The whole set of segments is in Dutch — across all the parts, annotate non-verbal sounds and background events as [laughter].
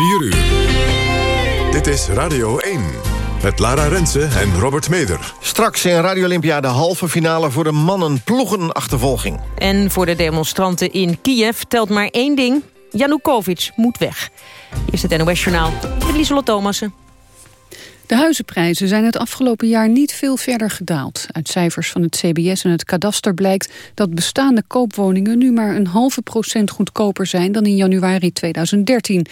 4 uur. Dit is Radio 1. Met Lara Rensen en Robert Meder. Straks in Radio Olympia de halve finale voor de mannen ploegenachtervolging. En voor de demonstranten in Kiev telt maar één ding. Janukovic moet weg. Hier is het NOS Journaal met Lieselot Thomassen. De huizenprijzen zijn het afgelopen jaar niet veel verder gedaald. Uit cijfers van het CBS en het kadaster blijkt dat bestaande koopwoningen nu maar een halve procent goedkoper zijn dan in januari 2013.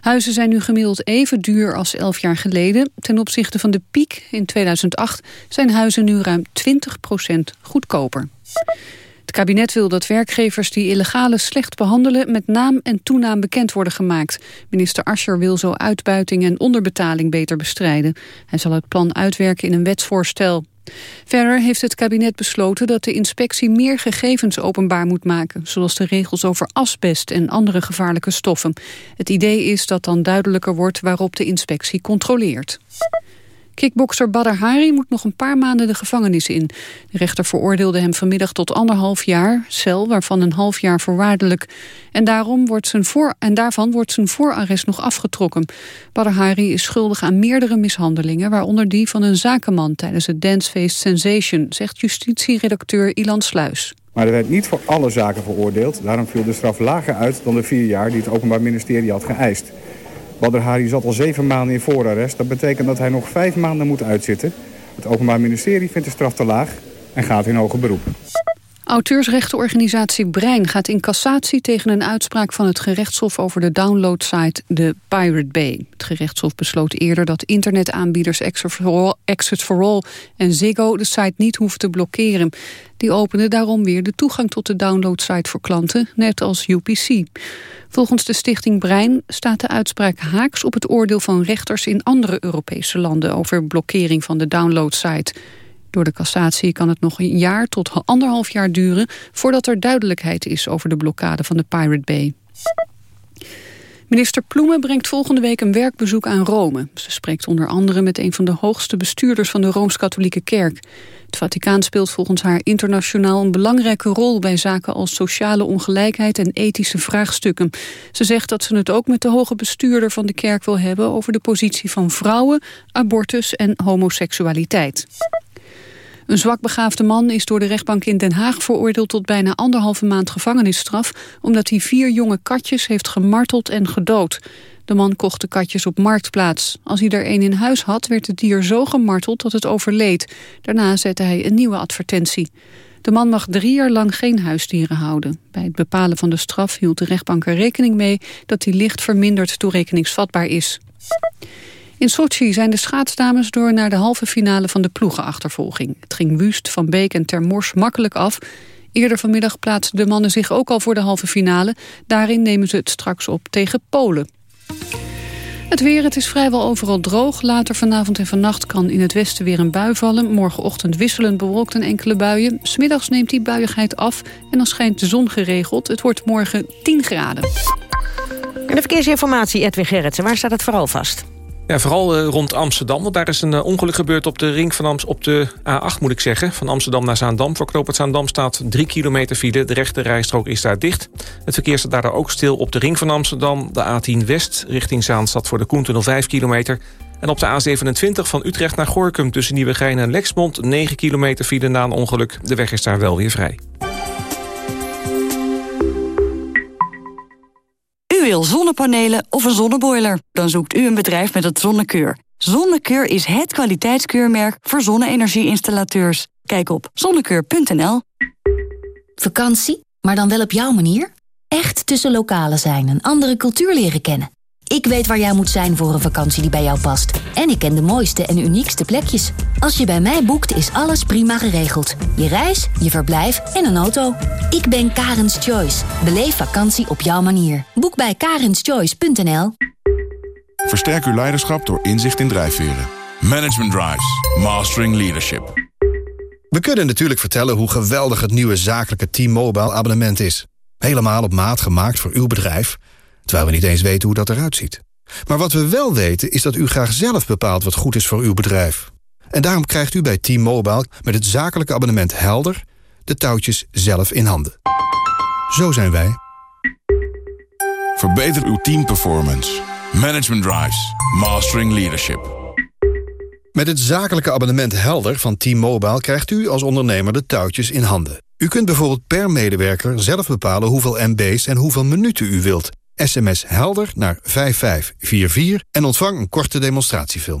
Huizen zijn nu gemiddeld even duur als elf jaar geleden. Ten opzichte van de piek in 2008 zijn huizen nu ruim 20 procent goedkoper. Het kabinet wil dat werkgevers die illegale slecht behandelen... met naam en toenaam bekend worden gemaakt. Minister Ascher wil zo uitbuiting en onderbetaling beter bestrijden. Hij zal het plan uitwerken in een wetsvoorstel. Verder heeft het kabinet besloten dat de inspectie meer gegevens openbaar moet maken, zoals de regels over asbest en andere gevaarlijke stoffen. Het idee is dat dan duidelijker wordt waarop de inspectie controleert. Kickbokser Badr Hari moet nog een paar maanden de gevangenis in. De rechter veroordeelde hem vanmiddag tot anderhalf jaar cel, waarvan een half jaar voorwaardelijk. En, daarom wordt zijn voor, en daarvan wordt zijn voorarrest nog afgetrokken. Badr Hari is schuldig aan meerdere mishandelingen, waaronder die van een zakenman tijdens het dancefeest Sensation, zegt justitieredacteur Ilan Sluis. Maar er werd niet voor alle zaken veroordeeld. Daarom viel de straf lager uit dan de vier jaar die het Openbaar Ministerie had geëist. Badr Hari zat al zeven maanden in voorarrest. Dat betekent dat hij nog vijf maanden moet uitzitten. Het Openbaar Ministerie vindt de straf te laag en gaat in hoger beroep. Auteursrechtenorganisatie Brein gaat in cassatie tegen een uitspraak van het gerechtshof over de downloadsite de Pirate Bay. Het gerechtshof besloot eerder dat internetaanbieders Exit for All en Ziggo de site niet hoeven te blokkeren. Die openden daarom weer de toegang tot de downloadsite voor klanten, net als UPC. Volgens de stichting Brein staat de uitspraak haaks op het oordeel van rechters in andere Europese landen over blokkering van de downloadsite. Door de cassatie kan het nog een jaar tot anderhalf jaar duren... voordat er duidelijkheid is over de blokkade van de Pirate Bay. Minister Ploemen brengt volgende week een werkbezoek aan Rome. Ze spreekt onder andere met een van de hoogste bestuurders van de Rooms-Katholieke Kerk. Het Vaticaan speelt volgens haar internationaal een belangrijke rol bij zaken als sociale ongelijkheid en ethische vraagstukken. Ze zegt dat ze het ook met de hoge bestuurder van de kerk wil hebben over de positie van vrouwen, abortus en homoseksualiteit. Een zwakbegaafde man is door de rechtbank in Den Haag veroordeeld tot bijna anderhalve maand gevangenisstraf, omdat hij vier jonge katjes heeft gemarteld en gedood. De man kocht de katjes op Marktplaats. Als hij er een in huis had, werd het dier zo gemarteld dat het overleed. Daarna zette hij een nieuwe advertentie. De man mag drie jaar lang geen huisdieren houden. Bij het bepalen van de straf hield de rechtbank er rekening mee... dat hij licht verminderd toerekeningsvatbaar is. In Sochi zijn de schaatsdames door naar de halve finale van de ploegenachtervolging. Het ging Wust, Van Beek en Termors makkelijk af. Eerder vanmiddag plaatsten de mannen zich ook al voor de halve finale. Daarin nemen ze het straks op tegen Polen. Het weer, het is vrijwel overal droog. Later vanavond en vannacht kan in het westen weer een bui vallen. Morgenochtend wisselend bewolkt en enkele buien. Smiddags neemt die buiigheid af en dan schijnt de zon geregeld. Het wordt morgen 10 graden. En de verkeersinformatie, Edwin Gerritsen. Waar staat het vooral vast? Ja, vooral uh, rond Amsterdam, want daar is een uh, ongeluk gebeurd op de ring van Amst op de A8 moet ik zeggen. Van Amsterdam naar Zaandam. Voor knooppunt Zaandam staat 3 kilometer file. De rechte rijstrook is daar dicht. Het verkeer staat daar ook stil op de ring van Amsterdam. De A10 West richting Zaanstad voor de Koentunnel 5 kilometer. En op de A27 van Utrecht naar Gorkum tussen Nieuwegein en Lexmond... 9 kilometer file na een ongeluk. De weg is daar wel weer vrij. Wil zonnepanelen of een zonneboiler? Dan zoekt u een bedrijf met het Zonnekeur. Zonnekeur is het kwaliteitskeurmerk voor zonne-energie-installateurs. Kijk op zonnekeur.nl. Vakantie, maar dan wel op jouw manier? Echt tussen lokalen zijn en andere cultuur leren kennen. Ik weet waar jij moet zijn voor een vakantie die bij jou past. En ik ken de mooiste en uniekste plekjes. Als je bij mij boekt, is alles prima geregeld. Je reis, je verblijf en een auto. Ik ben Karens Choice. Beleef vakantie op jouw manier. Boek bij karenschoice.nl Versterk uw leiderschap door inzicht in drijfveren. Management Drives. Mastering Leadership. We kunnen natuurlijk vertellen hoe geweldig het nieuwe zakelijke T-Mobile abonnement is. Helemaal op maat gemaakt voor uw bedrijf terwijl we niet eens weten hoe dat eruit ziet. Maar wat we wel weten is dat u graag zelf bepaalt wat goed is voor uw bedrijf. En daarom krijgt u bij T-Mobile met het zakelijke abonnement Helder... de touwtjes zelf in handen. Zo zijn wij. Verbeter uw teamperformance. Management Drives. Mastering Leadership. Met het zakelijke abonnement Helder van T-Mobile... krijgt u als ondernemer de touwtjes in handen. U kunt bijvoorbeeld per medewerker zelf bepalen hoeveel MB's en hoeveel minuten u wilt. SMS Helder naar 5544 en ontvang een korte demonstratiefilm.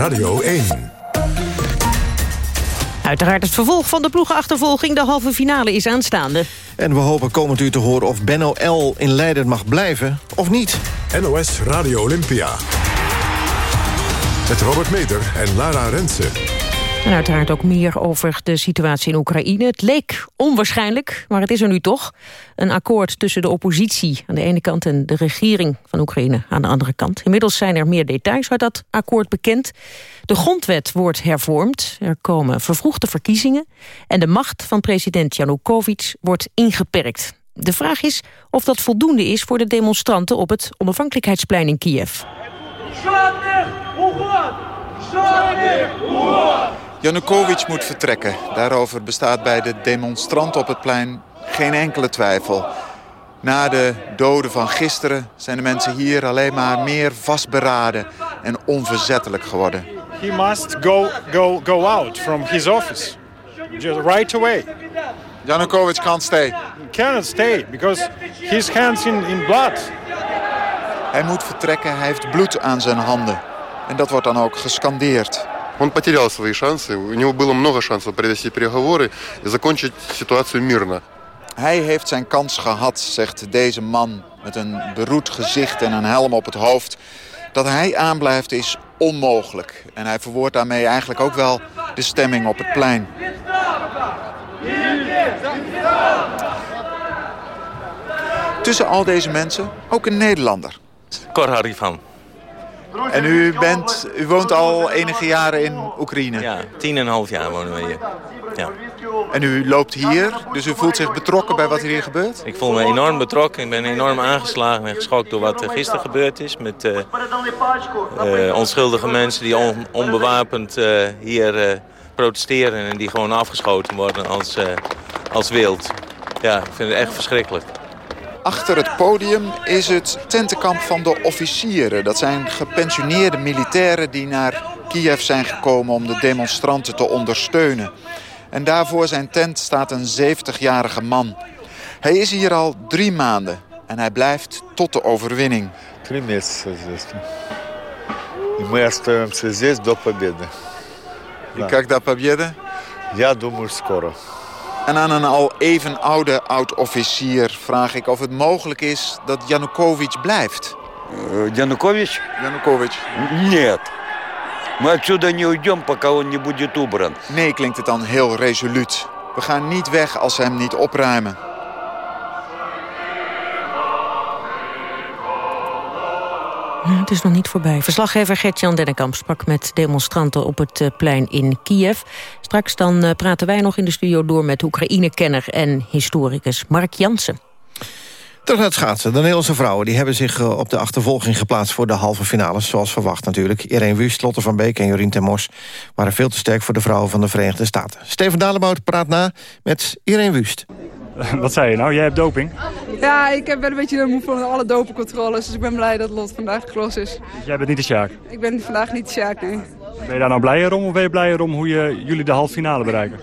Radio 1. Uiteraard het vervolg van de ploegenachtervolging. De halve finale is aanstaande. En we hopen komend u te horen of Benno L. in Leiden mag blijven of niet. NOS Radio Olympia. Met Robert Meder en Lara Rensen. En uiteraard ook meer over de situatie in Oekraïne. Het leek onwaarschijnlijk, maar het is er nu toch. Een akkoord tussen de oppositie aan de ene kant... en de regering van Oekraïne aan de andere kant. Inmiddels zijn er meer details uit dat akkoord bekend. De grondwet wordt hervormd. Er komen vervroegde verkiezingen. En de macht van president Janukovic wordt ingeperkt. De vraag is of dat voldoende is voor de demonstranten... op het onafhankelijkheidsplein in Kiev. Janukovic moet vertrekken. Daarover bestaat bij de demonstranten op het plein geen enkele twijfel. Na de doden van gisteren zijn de mensen hier alleen maar meer vastberaden en onverzettelijk geworden. He must go, go, go out from his office. Just right away. Janukovic can't stay. He cannot stay because his hands in, in blood. Hij moet vertrekken, hij heeft bloed aan zijn handen. En dat wordt dan ook gescandeerd. Он потерял свои шансы. У него было много шансов провести переговоры и закончить ситуацию мирно. Hij heeft zijn kans gehad, zegt deze man met een beroerd gezicht en een helm op het hoofd. Dat hij aanblijft is onmogelijk. En hij verwoordt daarmee eigenlijk ook wel de stemming op het plein. Tussen al deze mensen ook een Nederlander. Cor Harifan. En u, bent, u woont al enige jaren in Oekraïne? Ja, tien en een half jaar wonen we hier. Ja. En u loopt hier, dus u voelt zich betrokken bij wat hier gebeurt? Ik voel me enorm betrokken. Ik ben enorm aangeslagen en geschokt door wat er gisteren gebeurd is. Met uh, uh, onschuldige mensen die on, onbewapend uh, hier protesteren... en die gewoon afgeschoten worden als, als wild. Ja, ik vind het echt verschrikkelijk. Achter het podium is het tentenkamp van de officieren. Dat zijn gepensioneerde militairen die naar Kiev zijn gekomen om de demonstranten te ondersteunen. En daar voor zijn tent staat een 70-jarige man. Hij is hier al drie maanden en hij blijft tot de overwinning. Drie месяца здесь. И мы остаемся здесь до победы. И когда победа? Я думаю, скоро. En aan een al even oude oud-officier vraag ik of het mogelijk is dat Janukovic blijft. Uh, Janukovic? Janukovic. Нет. Мы отсюда не уйдем, пока он не будет убран. Nee, klinkt het dan heel resoluut. We gaan niet weg als ze hem niet opruimen. Het is nog niet voorbij. Verslaggever Gert-Jan Dennekamp sprak met demonstranten op het eh, plein in Kiev. Straks dan eh, praten wij nog in de studio door met Oekraïne-kenner en historicus Mark Jansen. Terug naar het schaatsen. De Nederlandse vrouwen die hebben zich eh, op de achtervolging geplaatst... voor de halve finales, zoals verwacht natuurlijk. Irene Wust, Lotte van Beek en Jorien Termos... waren veel te sterk voor de vrouwen van de Verenigde Staten. Steven Dalebout praat na met Irene Wust. [laughs] Wat zei je nou? Jij hebt doping? Ja, ik ben een beetje moe van alle dopencontroles. Dus ik ben blij dat Lot vandaag geklost is. Dus jij bent niet de Sjaak? Ik ben vandaag niet de Sjaak, nee. Ben je daar nou blijer om of ben je blijer om hoe je, jullie de halve finale bereiken?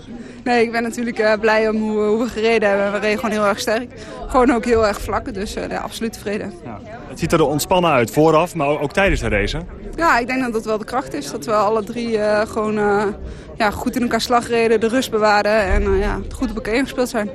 Nee, ik ben natuurlijk uh, blij om hoe, hoe, we gereden hebben. We reden gewoon heel erg sterk. Gewoon ook heel erg vlak, dus uh, ja, absoluut tevreden. Ja. Het ziet er ontspannen uit vooraf, maar ook tijdens de race. Ja, ik denk dat dat wel de kracht is. Dat we alle drie uh, gewoon ja, goed in elkaar slag reden, de rust bewaarden en ja, goed op elkaar ingespeeld zijn.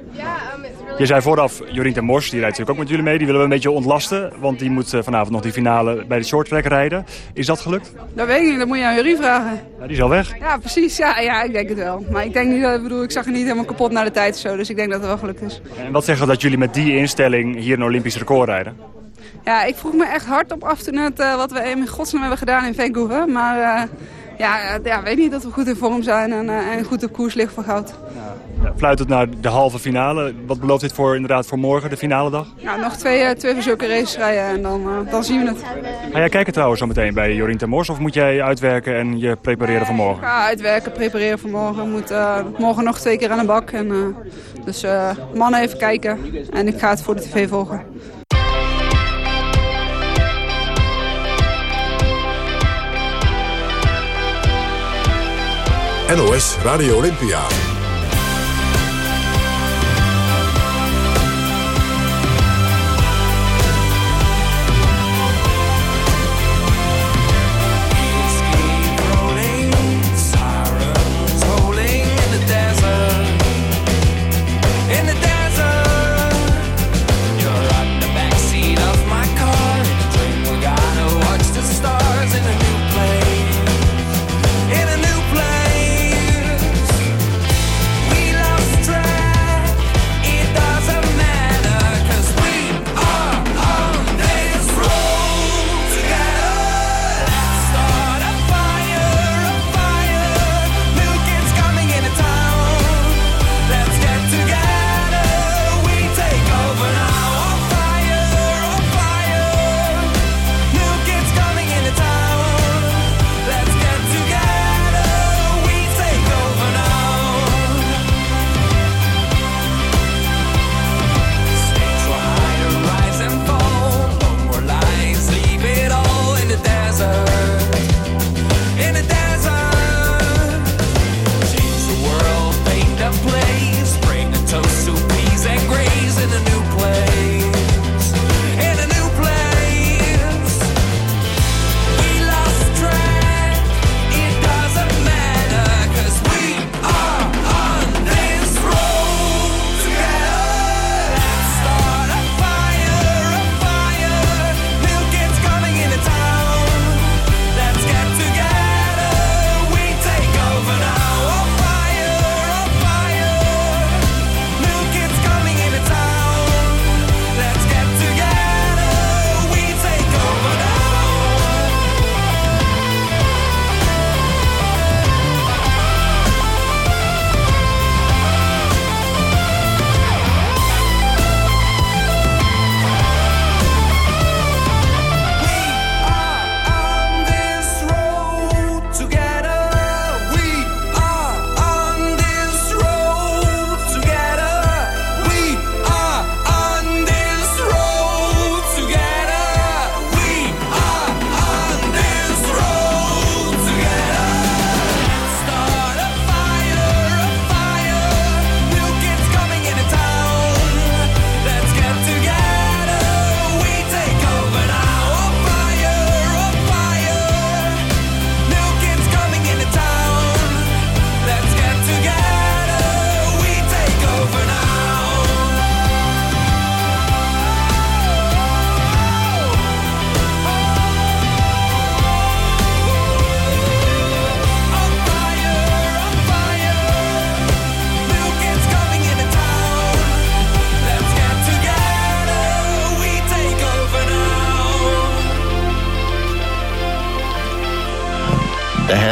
Je zei vooraf, Jorien ten Mors, die rijdt natuurlijk ook met jullie mee. Die willen we een beetje ontlasten, want die moet vanavond nog die finale bij de shorttrack rijden. Is dat gelukt? Dat weet ik niet, dat moet je aan Jorien vragen. Ja, die is al weg. Ja, precies. Ja, ja, ik denk het wel. Maar ik denk niet ik bedoel, ik zag er niet helemaal kapot naar de tijd of zo. Dus ik denk dat het wel gelukt is. En wat zeggen dat jullie met die instelling hier een Olympisch record rijden? Ja, ik vroeg me echt hard op af toen het, wat we in godsnaam hebben gedaan in Vancouver. Maar ja, ja, weet niet dat we goed in vorm zijn en, en goed op koers liggen voor goud. Ja, fluitend naar de halve finale. Wat belooft dit voor, inderdaad voor morgen, de finale dag? Nou, nog twee, twee van zulke races rijden en dan, dan zien we het. Ga jij kijken trouwens zo meteen bij Jorien Temors of moet jij uitwerken en je prepareren voor morgen? Ja, uitwerken, prepareren voor morgen. Moet morgen nog twee keer aan de bak. En, dus mannen even kijken en ik ga het voor de tv volgen. NOS Radio Olympia.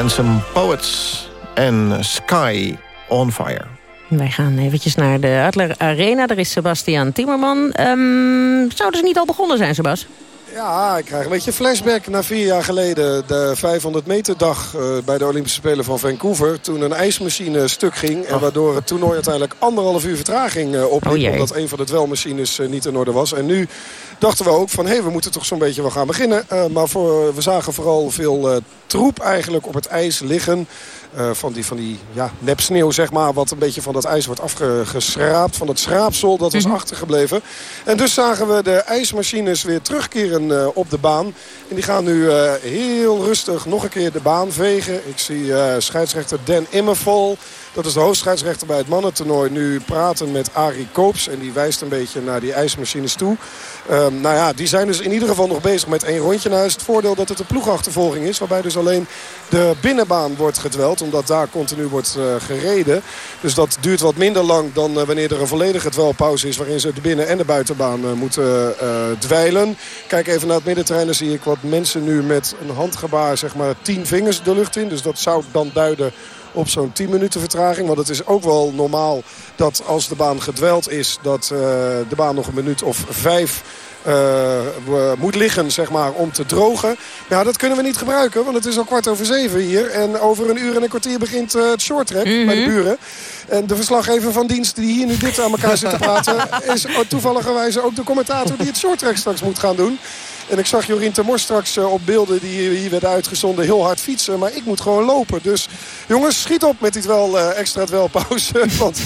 Handsome Poets en Sky on Fire. Wij gaan eventjes naar de Adler Arena. Daar is Sebastian Timmerman. Um, zouden ze niet al begonnen zijn, Sebas? Ja, ik krijg een beetje flashback naar vier jaar geleden. De 500 meter dag uh, bij de Olympische Spelen van Vancouver. Toen een ijsmachine stuk ging. En waardoor het toernooi uiteindelijk anderhalf uur vertraging uh, opliep. Oh omdat een van de dwelmachines uh, niet in orde was. En nu dachten we ook van, hé, hey, we moeten toch zo'n beetje wel gaan beginnen. maar voor, we zagen vooral veel troep eigenlijk op het ijs liggen. Uh, van die, van die ja, nep sneeuw, zeg maar. Wat een beetje van dat ijs wordt afgeschraapt. Van het schraapsel, dat was mm -hmm. achtergebleven. En dus zagen we de ijsmachines weer terugkeren uh, op de baan. En die gaan nu uh, heel rustig nog een keer de baan vegen. Ik zie scheidsrechter Dan Immervol. Dat is de hoofdscheidsrechter bij het mannentoernooi. Nu praten met Arie Koops. En die wijst een beetje naar die ijsmachines toe. Ehm, nou ja, die zijn dus in ieder geval nog bezig met één rondje. Nou is het voordeel dat het een ploegachtervolging is. Waarbij dus alleen de binnenbaan wordt gedweld. Omdat daar continu wordt uh, gereden. Dus dat duurt wat minder lang dan uh, wanneer er een volledige dwelpauze is. Waarin ze de binnen- en de buitenbaan uh, moeten dweilen. Kijk even naar het middenterrein. Dan zie ik wat mensen nu met een handgebaar zeg maar tien vingers de lucht in. Dus dat zou dan duiden op zo'n 10 minuten vertraging. Want het is ook wel normaal dat als de baan gedweld is... dat uh, de baan nog een minuut of vijf uh, moet liggen zeg maar, om te drogen. Ja, dat kunnen we niet gebruiken, want het is al kwart over zeven hier. En over een uur en een kwartier begint uh, het short track mm -hmm. bij de buren. En de verslaggever van dienst die hier nu dit aan elkaar zit te praten... [laughs] is toevalligerwijze ook de commentator die het short track straks moet gaan doen. En ik zag Jorien Temors straks uh, op beelden die hier werden uitgezonden heel hard fietsen. Maar ik moet gewoon lopen. Dus jongens, schiet op met dit wel uh, extra dwelpauze. [laughs] Want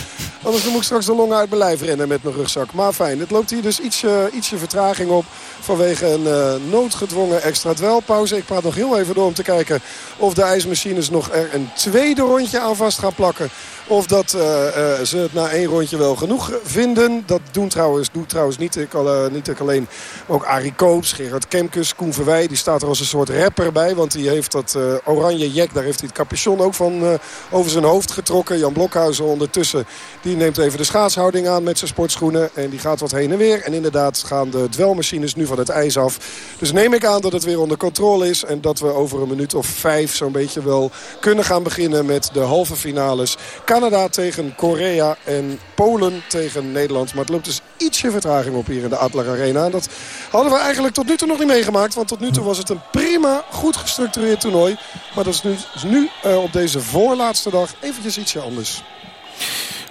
anders moet ik straks de longen uit mijn rennen met mijn rugzak. Maar fijn, het loopt hier dus ietsje, ietsje vertraging op. Vanwege een uh, noodgedwongen extra dwelpauze. Ik praat nog heel even door om te kijken of de ijsmachines nog er een tweede rondje aan vast gaan plakken. Of dat uh, uh, ze het na één rondje wel genoeg vinden. Dat doen trouwens, doet trouwens niet ik, uh, niet alleen. Ook Arie Koops, Gerard Kemkes, Koen Verwij. Die staat er als een soort rapper bij. Want die heeft dat oranje jek. Daar heeft hij het capuchon ook van over zijn hoofd getrokken. Jan Blokhuizen ondertussen. Die neemt even de schaatshouding aan met zijn sportschoenen. En die gaat wat heen en weer. En inderdaad gaan de dwelmachines nu van het ijs af. Dus neem ik aan dat het weer onder controle is. En dat we over een minuut of vijf zo'n beetje wel kunnen gaan beginnen met de halve finales. Canada tegen Korea en Polen tegen Nederland. Maar het loopt dus ietsje vertraging op hier in de Adler Arena. En dat hadden we eigenlijk tot nu toe nog niet meegemaakt. Want tot nu toe was het een prima, goed gestructureerd toernooi. Maar dat is nu, nu uh, op deze voorlaatste dag eventjes ietsje anders.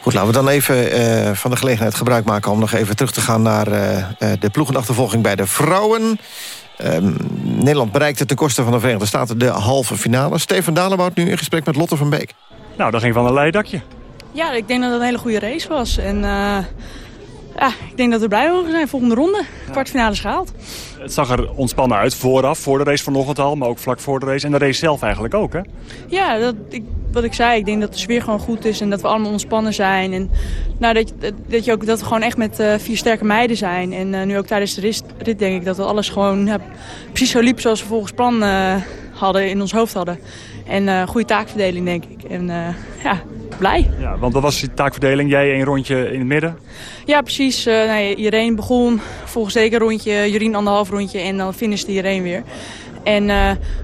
Goed, laten we dan even uh, van de gelegenheid gebruik maken... om nog even terug te gaan naar uh, de ploegenachtervolging bij de vrouwen. Um, Nederland bereikte ten koste van de Verenigde Staten de halve finale. Steven Dalebout nu in gesprek met Lotte van Beek. Nou, dat ging van een leidakje. Ja, ik denk dat het een hele goede race was. En uh, ja, ik denk dat we blij mogen zijn. Volgende ronde, ja. kwartfinale gehaald. Het zag er ontspannen uit vooraf, voor de race vanochtend al, maar ook vlak voor de race. En de race zelf eigenlijk ook, hè? Ja, dat, ik, wat ik zei, ik denk dat de sfeer gewoon goed is en dat we allemaal ontspannen zijn. En nou, dat, dat, je ook, dat we gewoon echt met uh, vier sterke meiden zijn. En uh, nu ook tijdens de rit, rit denk ik dat we alles gewoon ja, precies zo liep zoals we volgens plan hadden, in ons hoofd hadden. En goede taakverdeling, denk ik. En ja, blij. Ja, want wat was die taakverdeling? Jij een rondje in het midden? Ja, precies. Uh, nee, begon volgens zeker rondje, Jurien anderhalf rondje en dan finishte iedereen weer. En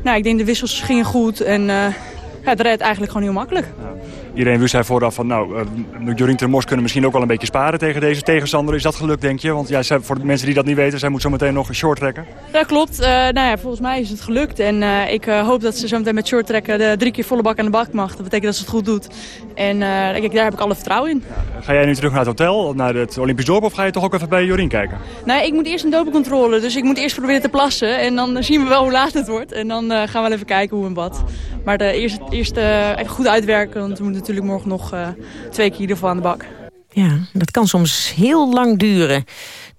nou, ik denk de wissels gingen goed en ja, het redt eigenlijk gewoon heel makkelijk. Ja. Iedereen wist hij vooraf van, nou, uh, Jorien Termos kunnen misschien ook wel een beetje sparen tegen deze tegenstander. Is dat gelukt, denk je? Want ja, zij, voor de mensen die dat niet weten, zij moet zo meteen nog een short trekken. Ja, klopt. Uh, nou ja, volgens mij is het gelukt. En uh, ik hoop dat ze zo meteen met short trekken de drie keer volle bak aan de bak mag. Dat betekent dat ze het goed doet. En kijk, daar heb ik alle vertrouwen in. Ja, ga jij nu terug naar het hotel, naar het Olympisch dorp, of ga je toch ook even bij Jorien kijken? Nee, ik moet eerst een dopencontrole. Dus ik moet eerst proberen te plassen. En dan [laughs] zien we wel hoe laat het wordt. En dan gaan we wel even kijken hoe en wat. Maar de eerste, eerste even goed uitwerken, want we moeten natuurlijk morgen nog uh, twee keer ervan aan de bak. Ja, dat kan soms heel lang duren,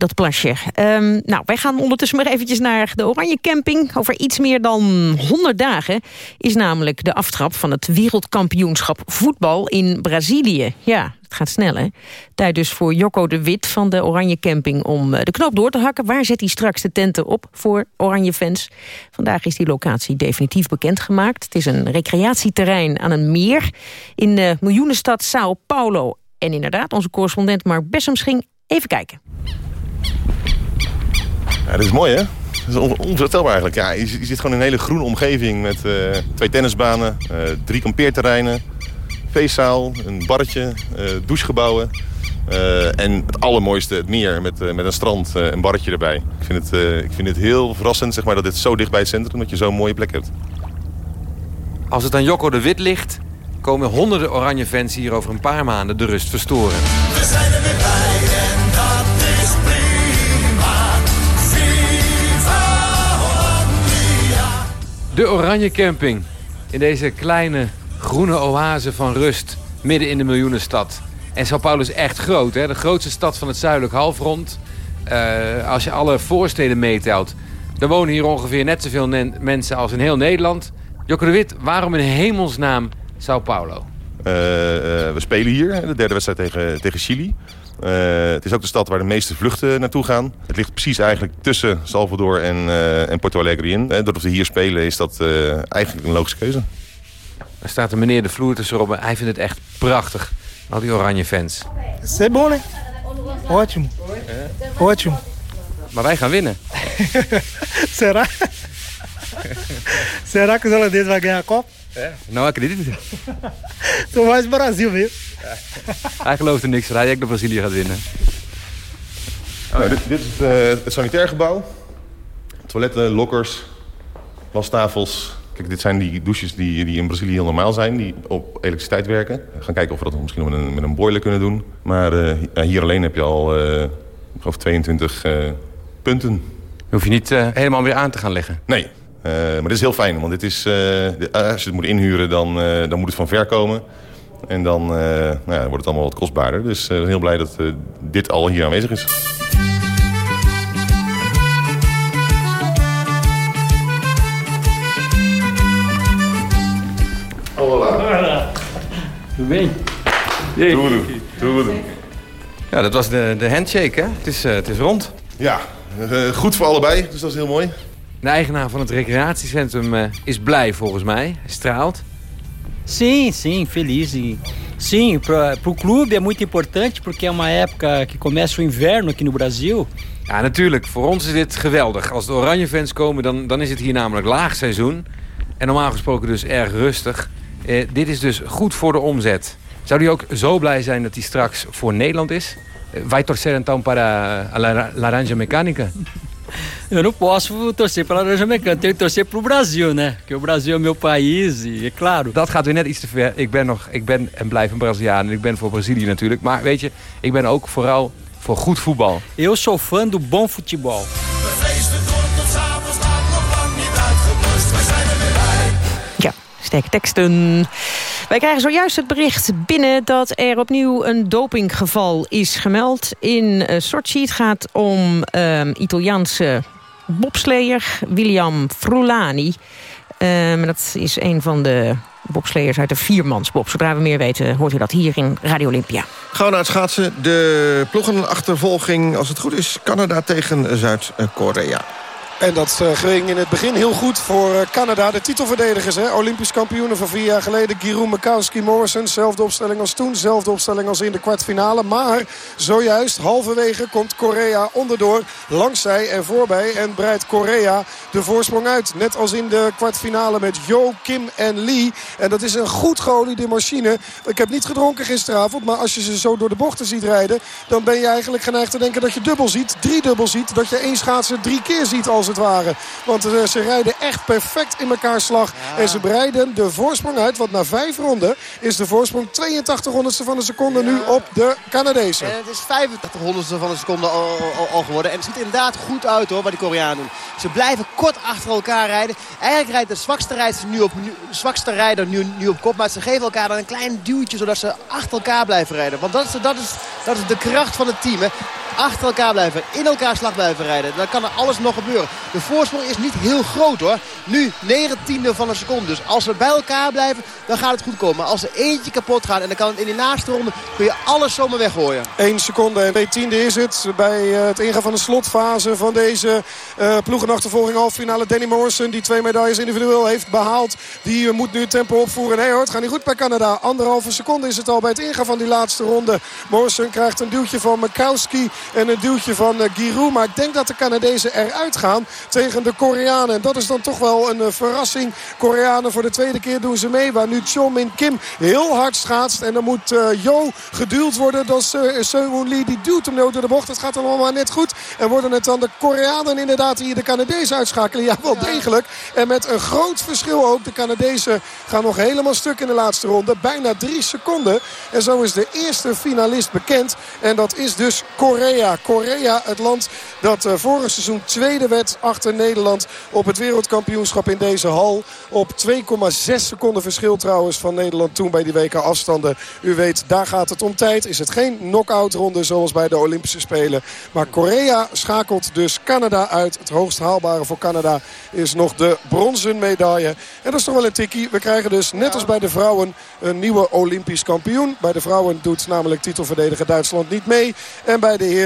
dat plasje. Um, nou, wij gaan ondertussen maar eventjes naar de Oranje Camping. Over iets meer dan 100 dagen is namelijk de aftrap van het wereldkampioenschap voetbal in Brazilië. Ja, het gaat snel, hè? Tijd dus voor Jocko de Wit van de Oranje Camping om de knoop door te hakken. Waar zet hij straks de tenten op voor Oranje fans? Vandaag is die locatie definitief bekendgemaakt. Het is een recreatieterrein aan een meer in de miljoenenstad Sao Paulo. En inderdaad, onze correspondent Mark Bessems ging even kijken. Ja, dit is mooi, hè? Dat is onvoorstelbaar eigenlijk. Ja, je, je zit gewoon in een hele groene omgeving met uh, twee tennisbanen, uh, drie kampeerterreinen, feestzaal, een barretje, uh, douchegebouwen. en het allermooiste, het meer, met, met een strand en een barretje erbij. Ik vind, het, ik vind het heel verrassend zeg maar, dat dit zo dicht bij het centrum, dat je zo'n mooie plek hebt. Als het aan Jocko de Wit ligt, komen honderden oranje fans hier over een paar maanden de rust verstoren. De Oranje Camping. In deze kleine groene oase van rust midden in de miljoenenstad. En Sao Paulo is echt groot. Hè? De grootste stad van het zuidelijk halfrond. Uh, als je alle voorsteden meetelt. Dan wonen hier ongeveer net zoveel mensen als in heel Nederland. Jocke de Wit, waarom in hemelsnaam Sao Paulo? Uh, uh, we spelen hier, de derde wedstrijd tegen, tegen Chili. Uh, het is ook de stad waar de meeste vluchten naartoe gaan. Het ligt precies eigenlijk tussen Salvador en, uh, en Porto Alegre in. En doordat we hier spelen is dat uh, eigenlijk een logische keuze. Er staat een meneer de vloer tussen Robben. Hij vindt het echt prachtig. Al die oranje fans. C'est bon, hè? Ótimo. Ótimo. Maar wij gaan winnen. [laughs] Será? Será que os holandeses vão ganhar a Copa? Ja, nou acredito. [laughs] [laughs] Zo was Brazil weer. Hij gelooft er niks. Hij denkt dat Brazilië gaat winnen. Nou, dit, dit, is het, uh, het sanitair gebouw. Toiletten, lokkers, wastafels. Kijk, dit zijn die douches die, die in Brazilië heel normaal zijn. Die op elektriciteit werken. We gaan kijken of we dat misschien met een, met een boiler kunnen doen. Maar uh, hier alleen heb je al, uh, ik geloof 22 punten. Hoef je niet helemaal weer aan te gaan leggen? Nee, uh, maar dit is heel fijn, want dit is, uh, als je het moet inhuren, dan, uh, dan moet het van ver komen. En dan nou ja, wordt het allemaal wat kostbaarder. Dus ik ben heel blij dat dit al hier aanwezig is. Hola. Tudo bem? Tudo, tudo. Ja, dat was de, de handshake, hè? Het is, het is rond. Ja, goed voor allebei, dus dat is heel mooi. De eigenaar van het recreatiecentrum uh, is blij volgens mij. Hij straalt. Sim, sim, feliz. E, sim, para o clube é muito importante porque é uma época que começa o inverno aqui no Brasil. Ja, natuurlijk. Voor ons is dit geweldig. Als de oranje fans komen, dan, dan is het hier namelijk laagseizoen. En normaal gesproken dus erg rustig. Eh, dit is dus goed voor de omzet. Zou hij ook zo blij zijn dat hij straks voor Nederland is? Vai torcer então para a Laranja Mecânica? Eu não posso torcer pela Laranja Mecânica. Tenho que torcer pro Brasil, né? Porque o Brasil é meu país e, é claro... Dat gaat weer net iets te ver. Ik ben, nog, ik ben en blijf een Braziliaan. En ik ben voor Brazilië natuurlijk. Maar weet je, ik ben ook vooral voor goed voetbal. Eu sou fã do bom futebol. Ja, sterke teksten. Wij krijgen zojuist het bericht binnen dat er opnieuw een dopinggeval is gemeld. In uh, Sochi het gaat om uh, Italiaanse bobsleer William Frulani. Uh, dat is een van de bobsleers uit de viermansbob. Zodra we meer weten, hoort u dat hier in Radio Olympia. Gaan we naar het schaatsen. De ploegenachtervolging, als het goed is, Canada tegen Zuid-Korea. En dat uh, ging in het begin heel goed voor uh, Canada. De titelverdedigers, hè? Olympisch kampioenen van vier jaar geleden. Giroud, Mikowski, Morrison. Zelfde opstelling als toen. Zelfde opstelling als in de kwartfinale. Maar zojuist, halverwege, komt Korea onderdoor. Langs zij en voorbij. En breidt Korea de voorsprong uit. Net als in de kwartfinale met Jo, Kim en Lee. En dat is een goed geoliede machine. Ik heb niet gedronken gisteravond. Maar als je ze zo door de bochten ziet rijden... dan ben je eigenlijk geneigd te denken dat je dubbel ziet. Drie dubbel ziet. Dat je één schaatser drie keer ziet als het ware. Want uh, ze rijden echt perfect in elkaar slag. Ja. En ze breiden de voorsprong uit. Want na vijf ronden is de voorsprong 82 honderdste van een seconde ja. nu op de Canadezen. En het is 85 honderdste van een seconde al, al, al, geworden. En het ziet er inderdaad goed uit hoor, wat die Koreanen doen. Ze blijven kort achter elkaar rijden. Eigenlijk rijdt de zwakste rijder nu op, nu, zwakste rijder nu, nu op kop. Maar ze geven elkaar dan een klein duwtje zodat ze achter elkaar blijven rijden. Want dat is, dat is, dat is de kracht van het team. Hè. Achter elkaar blijven, in elkaar slag blijven rijden. Dan kan er alles nog gebeuren. De voorsprong is niet heel groot hoor. Nu 19e van een seconde. Dus als we bij elkaar blijven, dan gaat het goed komen. Maar als er eentje kapot gaat en dan kan het in die naaste ronde... kun je alles zomaar weggooien. 1 seconde en 2 tiende is het. Bij het ingaan van de slotfase van deze uh, ploegenachtervolging halffinale. Danny Morrison die twee medailles individueel heeft behaald. Die uh, moet nu het tempo opvoeren. Nee hoor, het gaat niet goed bij Canada. Anderhalve seconde is het al bij het ingaan van die laatste ronde. Morrison krijgt een duwtje van Mikowski en een duwtje van uh, Giroud. Maar ik denk dat de Canadezen eruit gaan tegen de Koreanen. En dat is dan toch wel een uh, verrassing. Koreanen voor de tweede keer doen ze mee. Waar nu Chon Min Kim heel hard schaatst. En dan moet uh, Jo geduwd worden. Dat is uh, Seung Lee. Die duwt hem door de bocht. Het gaat allemaal net goed. En worden het dan de Koreanen inderdaad die de Canadezen uitschakelen. Ja, wel degelijk. En met een groot verschil ook. De Canadezen gaan nog helemaal stuk in de laatste ronde. Bijna drie seconden. En zo is de eerste finalist bekend. En dat is dus Korea. Korea. Korea, het land dat uh, vorig seizoen tweede werd achter Nederland op het wereldkampioenschap in deze hal. Op 2,6 seconden verschil trouwens van Nederland toen bij die WK afstanden. U weet, daar gaat het om tijd. Is het geen knock-out ronde zoals bij de Olympische Spelen. Maar Korea schakelt dus Canada uit. Het hoogst haalbare voor Canada is nog de bronzen medaille. En dat is toch wel een tikkie. We krijgen dus net als bij de vrouwen een nieuwe Olympisch kampioen. Bij de vrouwen doet namelijk titelverdediger Duitsland niet mee. En bij de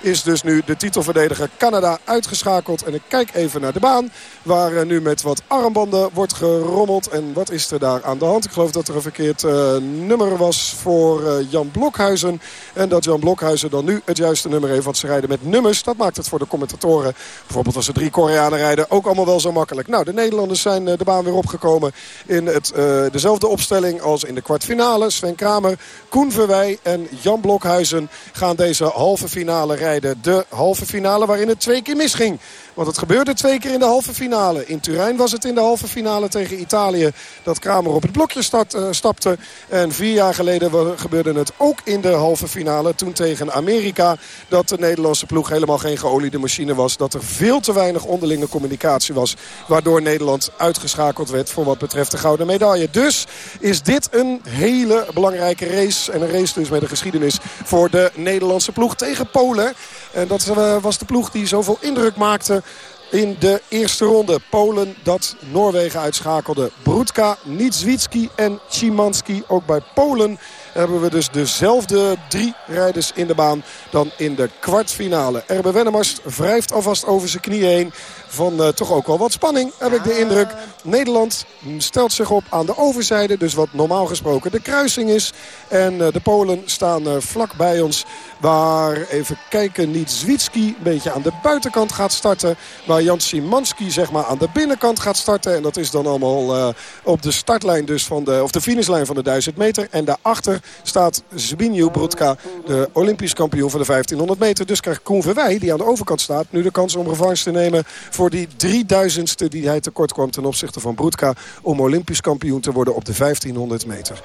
is dus nu de titelverdediger Canada uitgeschakeld. En ik kijk even naar de baan. Waar eh, nu met wat armbanden wordt gerommeld. En wat is er daar aan de hand? Ik geloof dat er een verkeerd uh, nummer was voor uh, Jan Blokhuizen. En dat Jan Blokhuizen dan nu het juiste nummer heeft. Want ze rijden met nummers. Dat maakt het voor de commentatoren. Bijvoorbeeld als ze drie Koreanen rijden ook allemaal wel zo makkelijk. Nou, de Nederlanders zijn de baan weer opgekomen in het, dezelfde opstelling als in de kwartfinale. Sven Kramer, Koen Verwij en Jan Blokhuizen gaan deze halve finale rijden. De halve finale waarin het twee keer misging. Want het gebeurde twee keer in de halve finale. In Turijn was het in de halve finale tegen Italië dat Kramer op het blokje start, uh, stapte. En vier jaar geleden gebeurde het ook in de halve finale. Toen tegen Amerika dat de Nederlandse ploeg helemaal geen geoliede machine was. Dat er veel te weinig onderlinge communicatie was. Waardoor Nederland uitgeschakeld werd voor wat betreft de gouden medaille. Dus is dit een hele belangrijke race. En een race dus met een geschiedenis voor de Nederlandse ploeg tegen Polen. En dat eh, was de ploeg die zoveel indruk maakte in de eerste ronde. Polen dat Noorwegen uitschakelde. Brudka, Niedzwitski en Szymanski. Ook bij Polen hebben we dus dezelfde drie rijders in de baan dan in de kwartfinale. Erbe Wennemars wrijft alvast over zijn knieën heen van uh, toch ook wel wat spanning, heb ik de indruk. Nederland stelt zich op aan de overzijde, dus wat normaal gesproken de kruising is. En uh, de Polen staan uh, vlak bij ons, waar, even kijken, niet Zwitski een beetje aan de buitenkant gaat starten. Waar Jan Simanski zeg maar aan de binnenkant gaat starten. En dat is dan allemaal op de startlijn dus van de, of de finishlijn van de 1000 meter. En daarachter staat Zbigniew Brudka, de Olympisch kampioen van de 1500 meter. Dus krijgt Koen Verwij, die aan de overkant staat, nu de kans om revanche te nemen die 3000ste die hij tekort kwam ten opzichte van Broedka... om Olympisch kampioen te worden op de 1500 meter.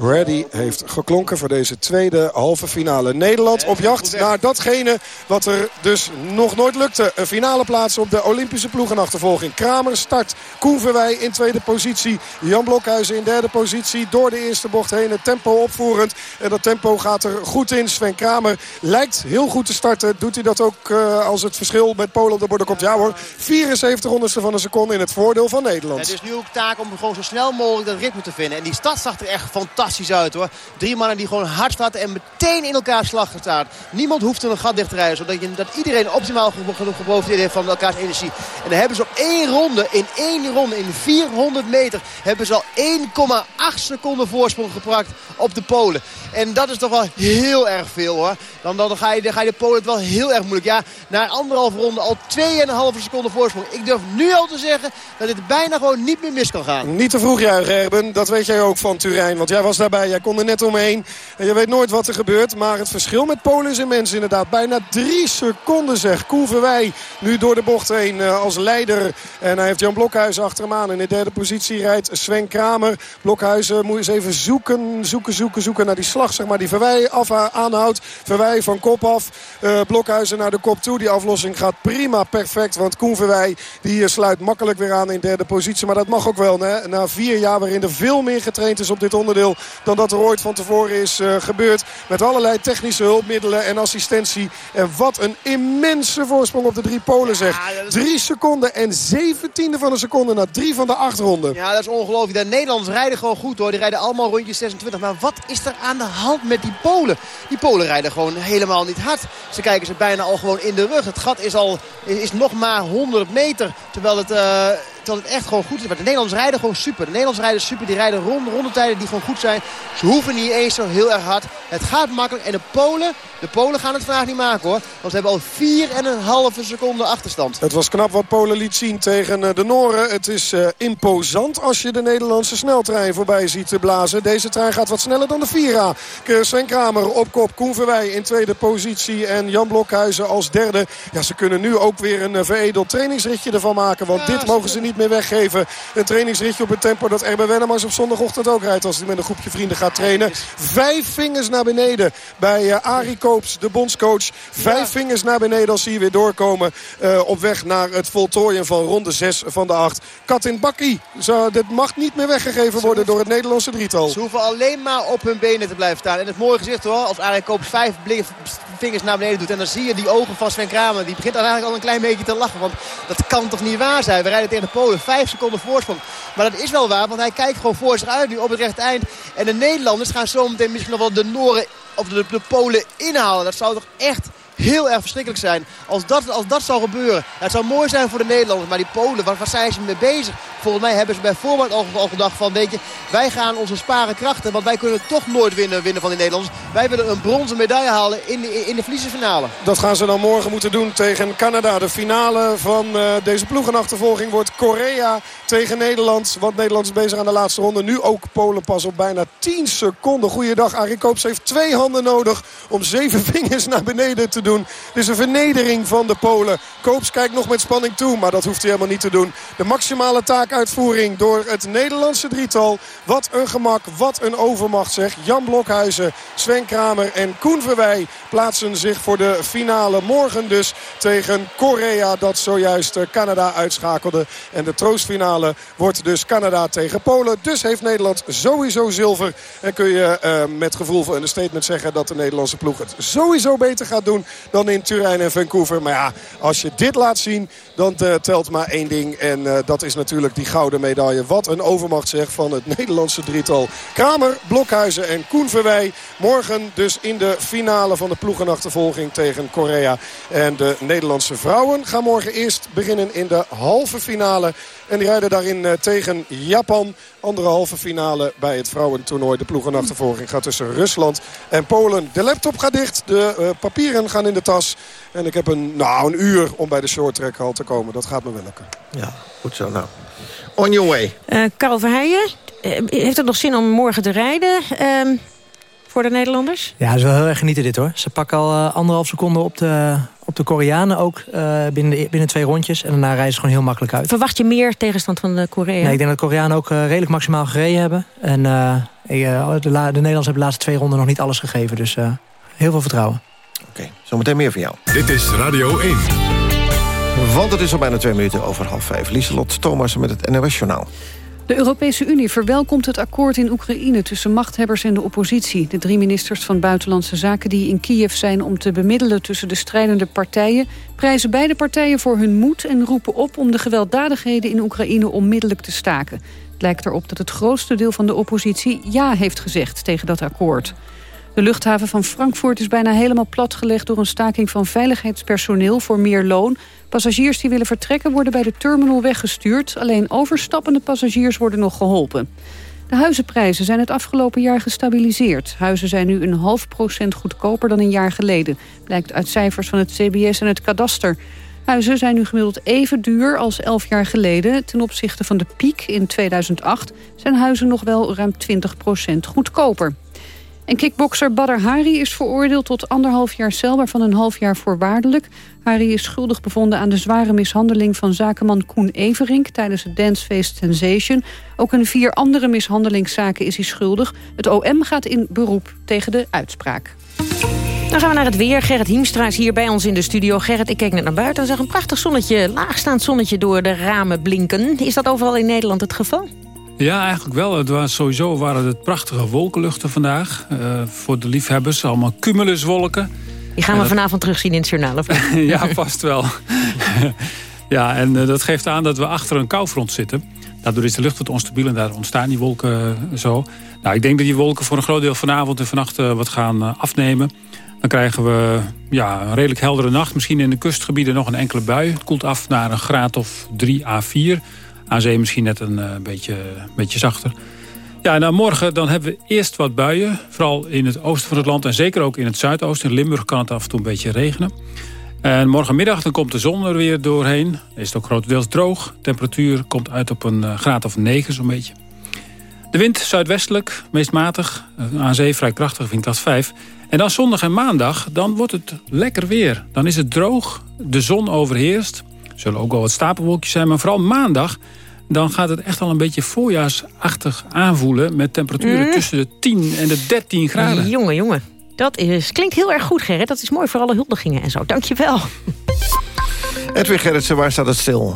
Ready heeft geklonken voor deze tweede halve finale. Nederland op jacht naar datgene wat er dus nog nooit lukte. Een finale plaats op de Olympische ploegenachtervolging. Kramer start. Koen Verwij in tweede positie. Jan Blokhuizen in derde positie. Door de eerste bocht heen het tempo opvoerend. En dat tempo gaat er goed in. Sven Kramer lijkt heel goed te starten. Doet hij dat ook uh, als het verschil met Polen op de borden komt? Ja hoor, 74 honderdste van een seconde in het voordeel van Nederland. Het is nu ook taak om gewoon zo snel mogelijk dat ritme te vinden. En die stad zag er echt fantastisch fantastisch uit hoor. Drie mannen die gewoon hard starten en meteen in elkaar slag staan. Niemand hoeft een gat dicht te rijden. Zodat je, dat iedereen optimaal genoeg geprofiteerd heeft van elkaars energie. En dan hebben ze op één ronde, in één ronde, in 400 meter... hebben ze al 1,8 seconden voorsprong gepakt op de Polen. En dat is toch wel heel erg veel hoor. Dan, dan, ga, je, ga je de Polen het wel heel erg moeilijk. Ja, na anderhalve ronde al 2,5 seconden voorsprong. Ik durf nu al te zeggen dat dit bijna gewoon niet meer mis kan gaan. Niet te vroeg juichen Erben. Dat weet jij ook van Turijn. Want jij was daarbij. Jij kon er net omheen. En je weet nooit wat er gebeurt. Maar het verschil met Polen is immens inderdaad. Bijna drie seconden zeg. Koen Verwij nu door de bocht heen uh, als leider. En hij heeft Jan Blokhuizen achter hem aan. In de derde positie rijdt Sven Kramer. Blokhuizen moet eens even zoeken, zoeken, zoeken, zoeken naar die slag. Zeg maar, die Verwij af aanhoudt. Verwij van kop af. Uh, Blokhuizen naar de kop toe. Die aflossing gaat prima, perfect. Want Koen Verwij die sluit makkelijk weer aan in derde positie. Maar dat mag ook wel. Hè? Na vier jaar waarin er veel meer getraind is op dit onderdeel... dan dat er ooit van tevoren is uh, gebeurd. Met allerlei technische hulpmiddelen en assistentie. En wat een immense voorsprong op de drie Polen zeg. Drie seconden en zeventiende van een seconde na drie van de acht ronden. Ja, dat is ongelooflijk. De Nederlanders rijden gewoon goed hoor. Die rijden allemaal rondjes 26. Maar wat is er aan de hand met die Polen? Die Polen rijden gewoon helemaal niet hard. Ze kijken ze bijna al gewoon in de rug. Het gat is, al, is nog maar 100 meter. Terwijl het... Dat het echt gewoon goed is. Maar de Nederlanders rijden gewoon super. De Nederlanders rijden super. Die rijden ronde, rondetijden die gewoon goed zijn. Ze hoeven niet eens zo heel erg hard. Het gaat makkelijk. En de Polen, de Polen gaan het vandaag niet maken hoor. Want ze hebben al 4,5 seconden achterstand. Het was knap wat Polen liet zien tegen eh, de Noren. Het is uh, imposant als je de Nederlandse sneltrein voorbij ziet blazen. Deze trein gaat wat sneller dan de Vira. Sven Kramer op kop. Koen Verwij in tweede positie. En Jan Blokhuizen als derde. Ja, ze kunnen nu ook weer een uh, veredeld trainingsritje ervan maken maken. Want dit mogen ze niet meer weggeven. Een trainingsritje op het tempo dat Erben Wennemars op zondagochtend ook rijdt. Als hij met een groepje vrienden gaat trainen. Vijf vingers naar beneden bij uh, Arie Koops, de bondscoach. Vijf vingers naar beneden als ze hier weer doorkomen. Uh, op weg naar het voltooien van ronde 6 van de 8. Katin Bakkie. Dit mag niet meer weggegeven worden door het Nederlandse drietal. Ze hoeven alleen maar op hun benen te blijven staan. En het mooie gezicht hoor. Als Arie Koops vijf vingers naar beneden doet. En dan zie je die ogen van Sven Kramer. Die begint eigenlijk al een klein beetje te lachen. Want dat kan toch niet waar zijn. We rijden tegen de Polen. Vijf seconden voorsprong. Maar dat is wel waar. Want hij kijkt gewoon voor zich uit nu op het rechte eind. En de Nederlanders gaan zo meteen misschien nog wel de Noren of de, de Polen inhalen. Dat zou toch echt heel erg verschrikkelijk zijn. Als dat, als dat zou gebeuren. het zou mooi zijn voor de Nederlanders. Maar die Polen, waar, waar zijn ze mee bezig? Volgens mij hebben ze bij voorbaat al, gedacht van... weet je, wij gaan onze sparen krachten. Want wij kunnen toch nooit winnen, winnen van die Nederlanders. Wij willen een bronzen medaille halen in de, in de verliezersfinale. Dat gaan ze dan morgen moeten doen tegen Canada. De finale van uh, deze ploegenachtervolging wordt Korea tegen Nederland. Want Nederland is bezig aan de laatste ronde. Nu ook Polen pas op bijna 10 seconden. Goeiedag, Arie Koops heeft twee handen nodig... om zeven [laughs] vingers naar beneden te doen. Het is een vernedering van de Polen. Koops kijkt nog met spanning toe, maar dat hoeft hij helemaal niet te doen. De maximale taakuitvoering door het Nederlandse drietal. Wat een gemak, wat een overmacht zeg. Jan Blokhuizen, Sven Kramer en Koen Verwij plaatsen zich voor de finale. Morgen dus tegen Korea dat zojuist Canada uitschakelde. En de troostfinale wordt dus Canada tegen Polen. Dus heeft Nederland sowieso zilver. En kun je uh, met gevoel van een statement zeggen dat de Nederlandse ploeg het sowieso beter gaat doen dan in Turijn en Vancouver. Maar ja, als je dit laat zien, dan uh, telt maar één ding. En uh, dat is natuurlijk die gouden medaille. Wat een overmacht zeg van het [laughs] Nederlandse drietal. Kramer, Blokhuizen en Koen Verwij. Morgen dus in de finale van de ploegenachtervolging tegen Korea. En de Nederlandse vrouwen gaan morgen eerst beginnen in de halve finale. En die rijden daarin uh, tegen Japan. Andere halve finale bij het vrouwentoernooi. De ploegenachtervolging gaat tussen Rusland en Polen. De laptop gaat dicht. De uh, papieren gaan in de tas. En ik heb een, nou, een uur om bij de shorttrack al te komen. Dat gaat me wel lukken. Ja, goed zo. Nou, on your way. Uh, Karel Verheijen, heeft het nog zin om morgen te rijden... Uh, voor de Nederlanders? Ja, ze is wel heel erg genieten dit hoor. Ze pakken al uh, anderhalf seconde op de, op de Koreanen ook uh, binnen, de, binnen twee rondjes. En daarna rijden ze gewoon heel makkelijk uit. Verwacht je meer tegenstand van de Korea? Nee, ik denk dat de Koreanen ook uh, redelijk maximaal gereden hebben. En de, de, Nederlanders hebben de laatste twee ronden nog niet alles gegeven. Dus heel veel vertrouwen. Oké, okay, zometeen meer van jou. Dit is Radio 1. Want het is al bijna twee minuten over half vijf. Lieselot Thomas met het NOS Journaal. De Europese Unie verwelkomt het akkoord in Oekraïne tussen machthebbers en de oppositie. De drie ministers van Buitenlandse Zaken die in Kiev zijn om te bemiddelen tussen de strijdende partijen... prijzen beide partijen voor hun moed en roepen op om de gewelddadigheden in Oekraïne onmiddellijk te staken. Het lijkt erop dat het grootste deel van de oppositie ja heeft gezegd tegen dat akkoord. De luchthaven van Frankfurt is bijna helemaal platgelegd... door een staking van veiligheidspersoneel voor meer loon. Passagiers die willen vertrekken worden bij de terminal weggestuurd. Alleen overstappende passagiers worden nog geholpen. De huizenprijzen zijn het afgelopen jaar gestabiliseerd. Huizen zijn nu een half procent goedkoper dan een jaar geleden. Blijkt uit cijfers van het CBS en het kadaster. Huizen zijn nu gemiddeld even duur als elf jaar geleden. Ten opzichte van de piek in 2008 zijn huizen nog wel ruim 20 procent goedkoper. En kickbokser Badr Hari is veroordeeld tot anderhalf jaar cel... waarvan een half jaar voorwaardelijk. Hari is schuldig bevonden aan de zware mishandeling van zakenman Koen Everink... tijdens het dancefeest Sensation. Ook in vier andere mishandelingszaken is hij schuldig. Het OM gaat in beroep tegen de uitspraak. Dan gaan we naar het weer. Gerrit Hiemstra is hier bij ons in de studio. Gerrit, ik keek net naar buiten en zag een prachtig zonnetje... laagstaand zonnetje door de ramen blinken. Is dat overal in Nederland het geval? Ja, eigenlijk wel. Het was, sowieso waren het prachtige wolkenluchten vandaag. Uh, voor de liefhebbers, allemaal cumuluswolken. Die gaan we dat... vanavond terugzien in het journaal, of [laughs] Ja, vast wel. [laughs] ja, en uh, dat geeft aan dat we achter een koufront zitten. Daardoor is de lucht wat onstabiel en daar ontstaan die wolken uh, zo. Nou, ik denk dat die wolken voor een groot deel vanavond en vannacht wat gaan afnemen. Dan krijgen we ja, een redelijk heldere nacht. Misschien in de kustgebieden nog een enkele bui. Het koelt af naar een graad of 3 à 4 aan zee misschien net een uh, beetje, beetje zachter. Ja, en dan morgen dan hebben we eerst wat buien. Vooral in het oosten van het land en zeker ook in het zuidoosten. In Limburg kan het af en toe een beetje regenen. En morgenmiddag dan komt de zon er weer doorheen. Is het ook grotendeels droog. Temperatuur komt uit op een uh, graad of 9 zo'n beetje. De wind zuidwestelijk, meest matig. Aan zee vrij krachtig, windkracht 5. En dan zondag en maandag, dan wordt het lekker weer. Dan is het droog, de zon overheerst. Zullen ook wel wat stapelwolkjes zijn. Maar vooral maandag, dan gaat het echt al een beetje voorjaarsachtig aanvoelen... met temperaturen Mm. tussen de 10 en de 13 graden. Jongen, jongen. Dat is, klinkt heel erg goed, Gerrit. Dat is mooi voor alle huldigingen en zo. Dankjewel. Edwin Gerritsen, waar staat het stil?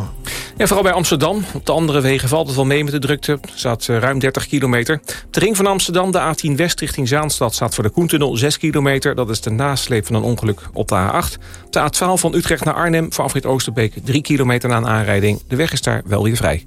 Ja, vooral bij Amsterdam. Op de andere wegen valt het wel mee met de drukte. Staat eh, ruim 30 kilometer. Op de ring van Amsterdam, de A10 West richting Zaanstad... staat voor de Koentunnel 6 kilometer. Dat is de nasleep van een ongeluk op de A8. Op de A12 van Utrecht naar Arnhem... voor afrit Oosterbeek 3 kilometer na een aanrijding. De weg is daar wel weer vrij.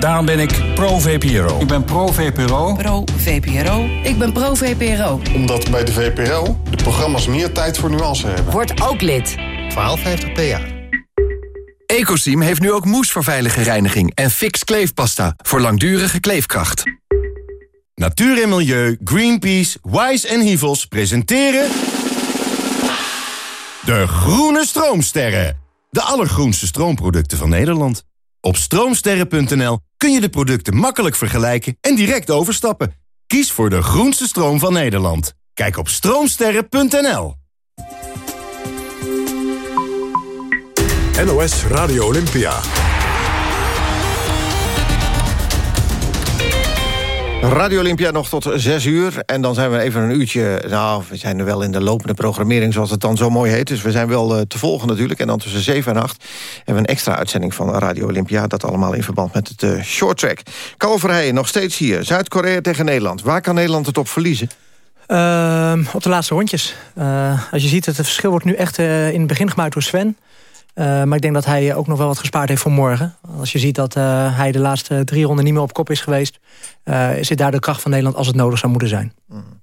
Daarom ben ik pro-VPRO. Ik ben pro-VPRO. Pro-VPRO. Ik ben pro-VPRO. Omdat bij de VPRO de programma's meer tijd voor nuance hebben. Word ook lid. 1250 PA. Ecosim heeft nu ook moes voor veilige reiniging en fix kleefpasta voor langdurige kleefkracht. Natuur en Milieu, Greenpeace, Wise en Hivels presenteren... De Groene Stroomsterren. De allergroenste stroomproducten van Nederland. Op stroomsterren.nl kun je de producten makkelijk vergelijken en direct overstappen. Kies voor de groenste stroom van Nederland. Kijk op stroomsterren.nl. NOS Radio Olympia. Radio Olympia nog tot 6 uur. En dan zijn we even een uurtje... Nou, we zijn er wel in de lopende programmering, zoals het dan zo mooi heet. Dus we zijn wel uh, te volgen natuurlijk. En dan tussen 7 en 8 hebben we een extra uitzending van Radio Olympia. Dat allemaal in verband met het uh, short track. Carl Verheijen, nog steeds hier. Zuid-Korea tegen Nederland. Waar kan Nederland het op verliezen? Uh, op de laatste rondjes. Uh, als je ziet, het verschil wordt nu echt in het begin gemaakt door Sven. Uh, maar ik denk dat hij ook nog wel wat gespaard heeft voor morgen. Als je ziet dat uh, hij de laatste drie ronden niet meer op kop is geweest... Uh, zit daar de kracht van Nederland als het nodig zou moeten zijn. Mm.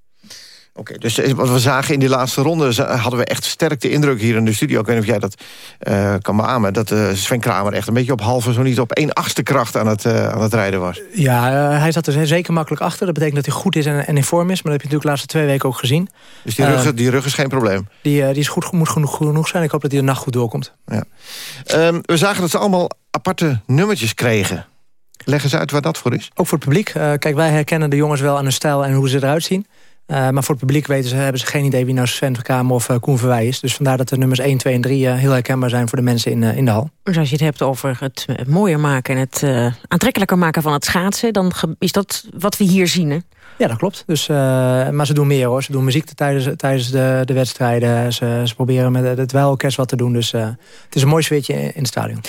Oké, okay, dus wat we zagen in die laatste ronde... hadden we echt sterk de indruk hier in de studio. Ik weet niet of jij dat uh, kan beamen. Dat uh, Sven Kramer echt een beetje op halve, zo niet op één achtste kracht aan het, uh, aan het rijden was. Ja, hij zat er zeker makkelijk achter. Dat betekent dat hij goed is en, en in vorm is. Maar dat heb je natuurlijk de laatste twee weken ook gezien. Dus die rug, die rug is geen probleem? Die, die is goed, moet genoeg, genoeg zijn. Ik hoop dat hij de nacht goed doorkomt. Ja. Um, we zagen dat ze allemaal aparte nummertjes kregen. Leg eens uit waar dat voor is. Ook voor het publiek. kijk, wij herkennen de jongens wel aan hun stijl en hoe ze eruit zien. Uh, maar voor het publiek weten ze, hebben ze geen idee wie nou Sven Kramer of uh, Koen Verwij is. Dus vandaar dat de nummers 1, 2 en 3 uh, heel herkenbaar zijn voor de mensen in, in de hal. Dus als je het hebt over het mooier maken en het aantrekkelijker maken van het schaatsen... dan is dat wat we hier zien, hè? Ja, dat klopt. Dus, maar ze doen meer hoor. Ze doen muziek tijdens, tijdens de, de wedstrijden. Ze, ze proberen met het dweilorkest wat te doen. Dus het is een mooi sfeertje in, het stadion.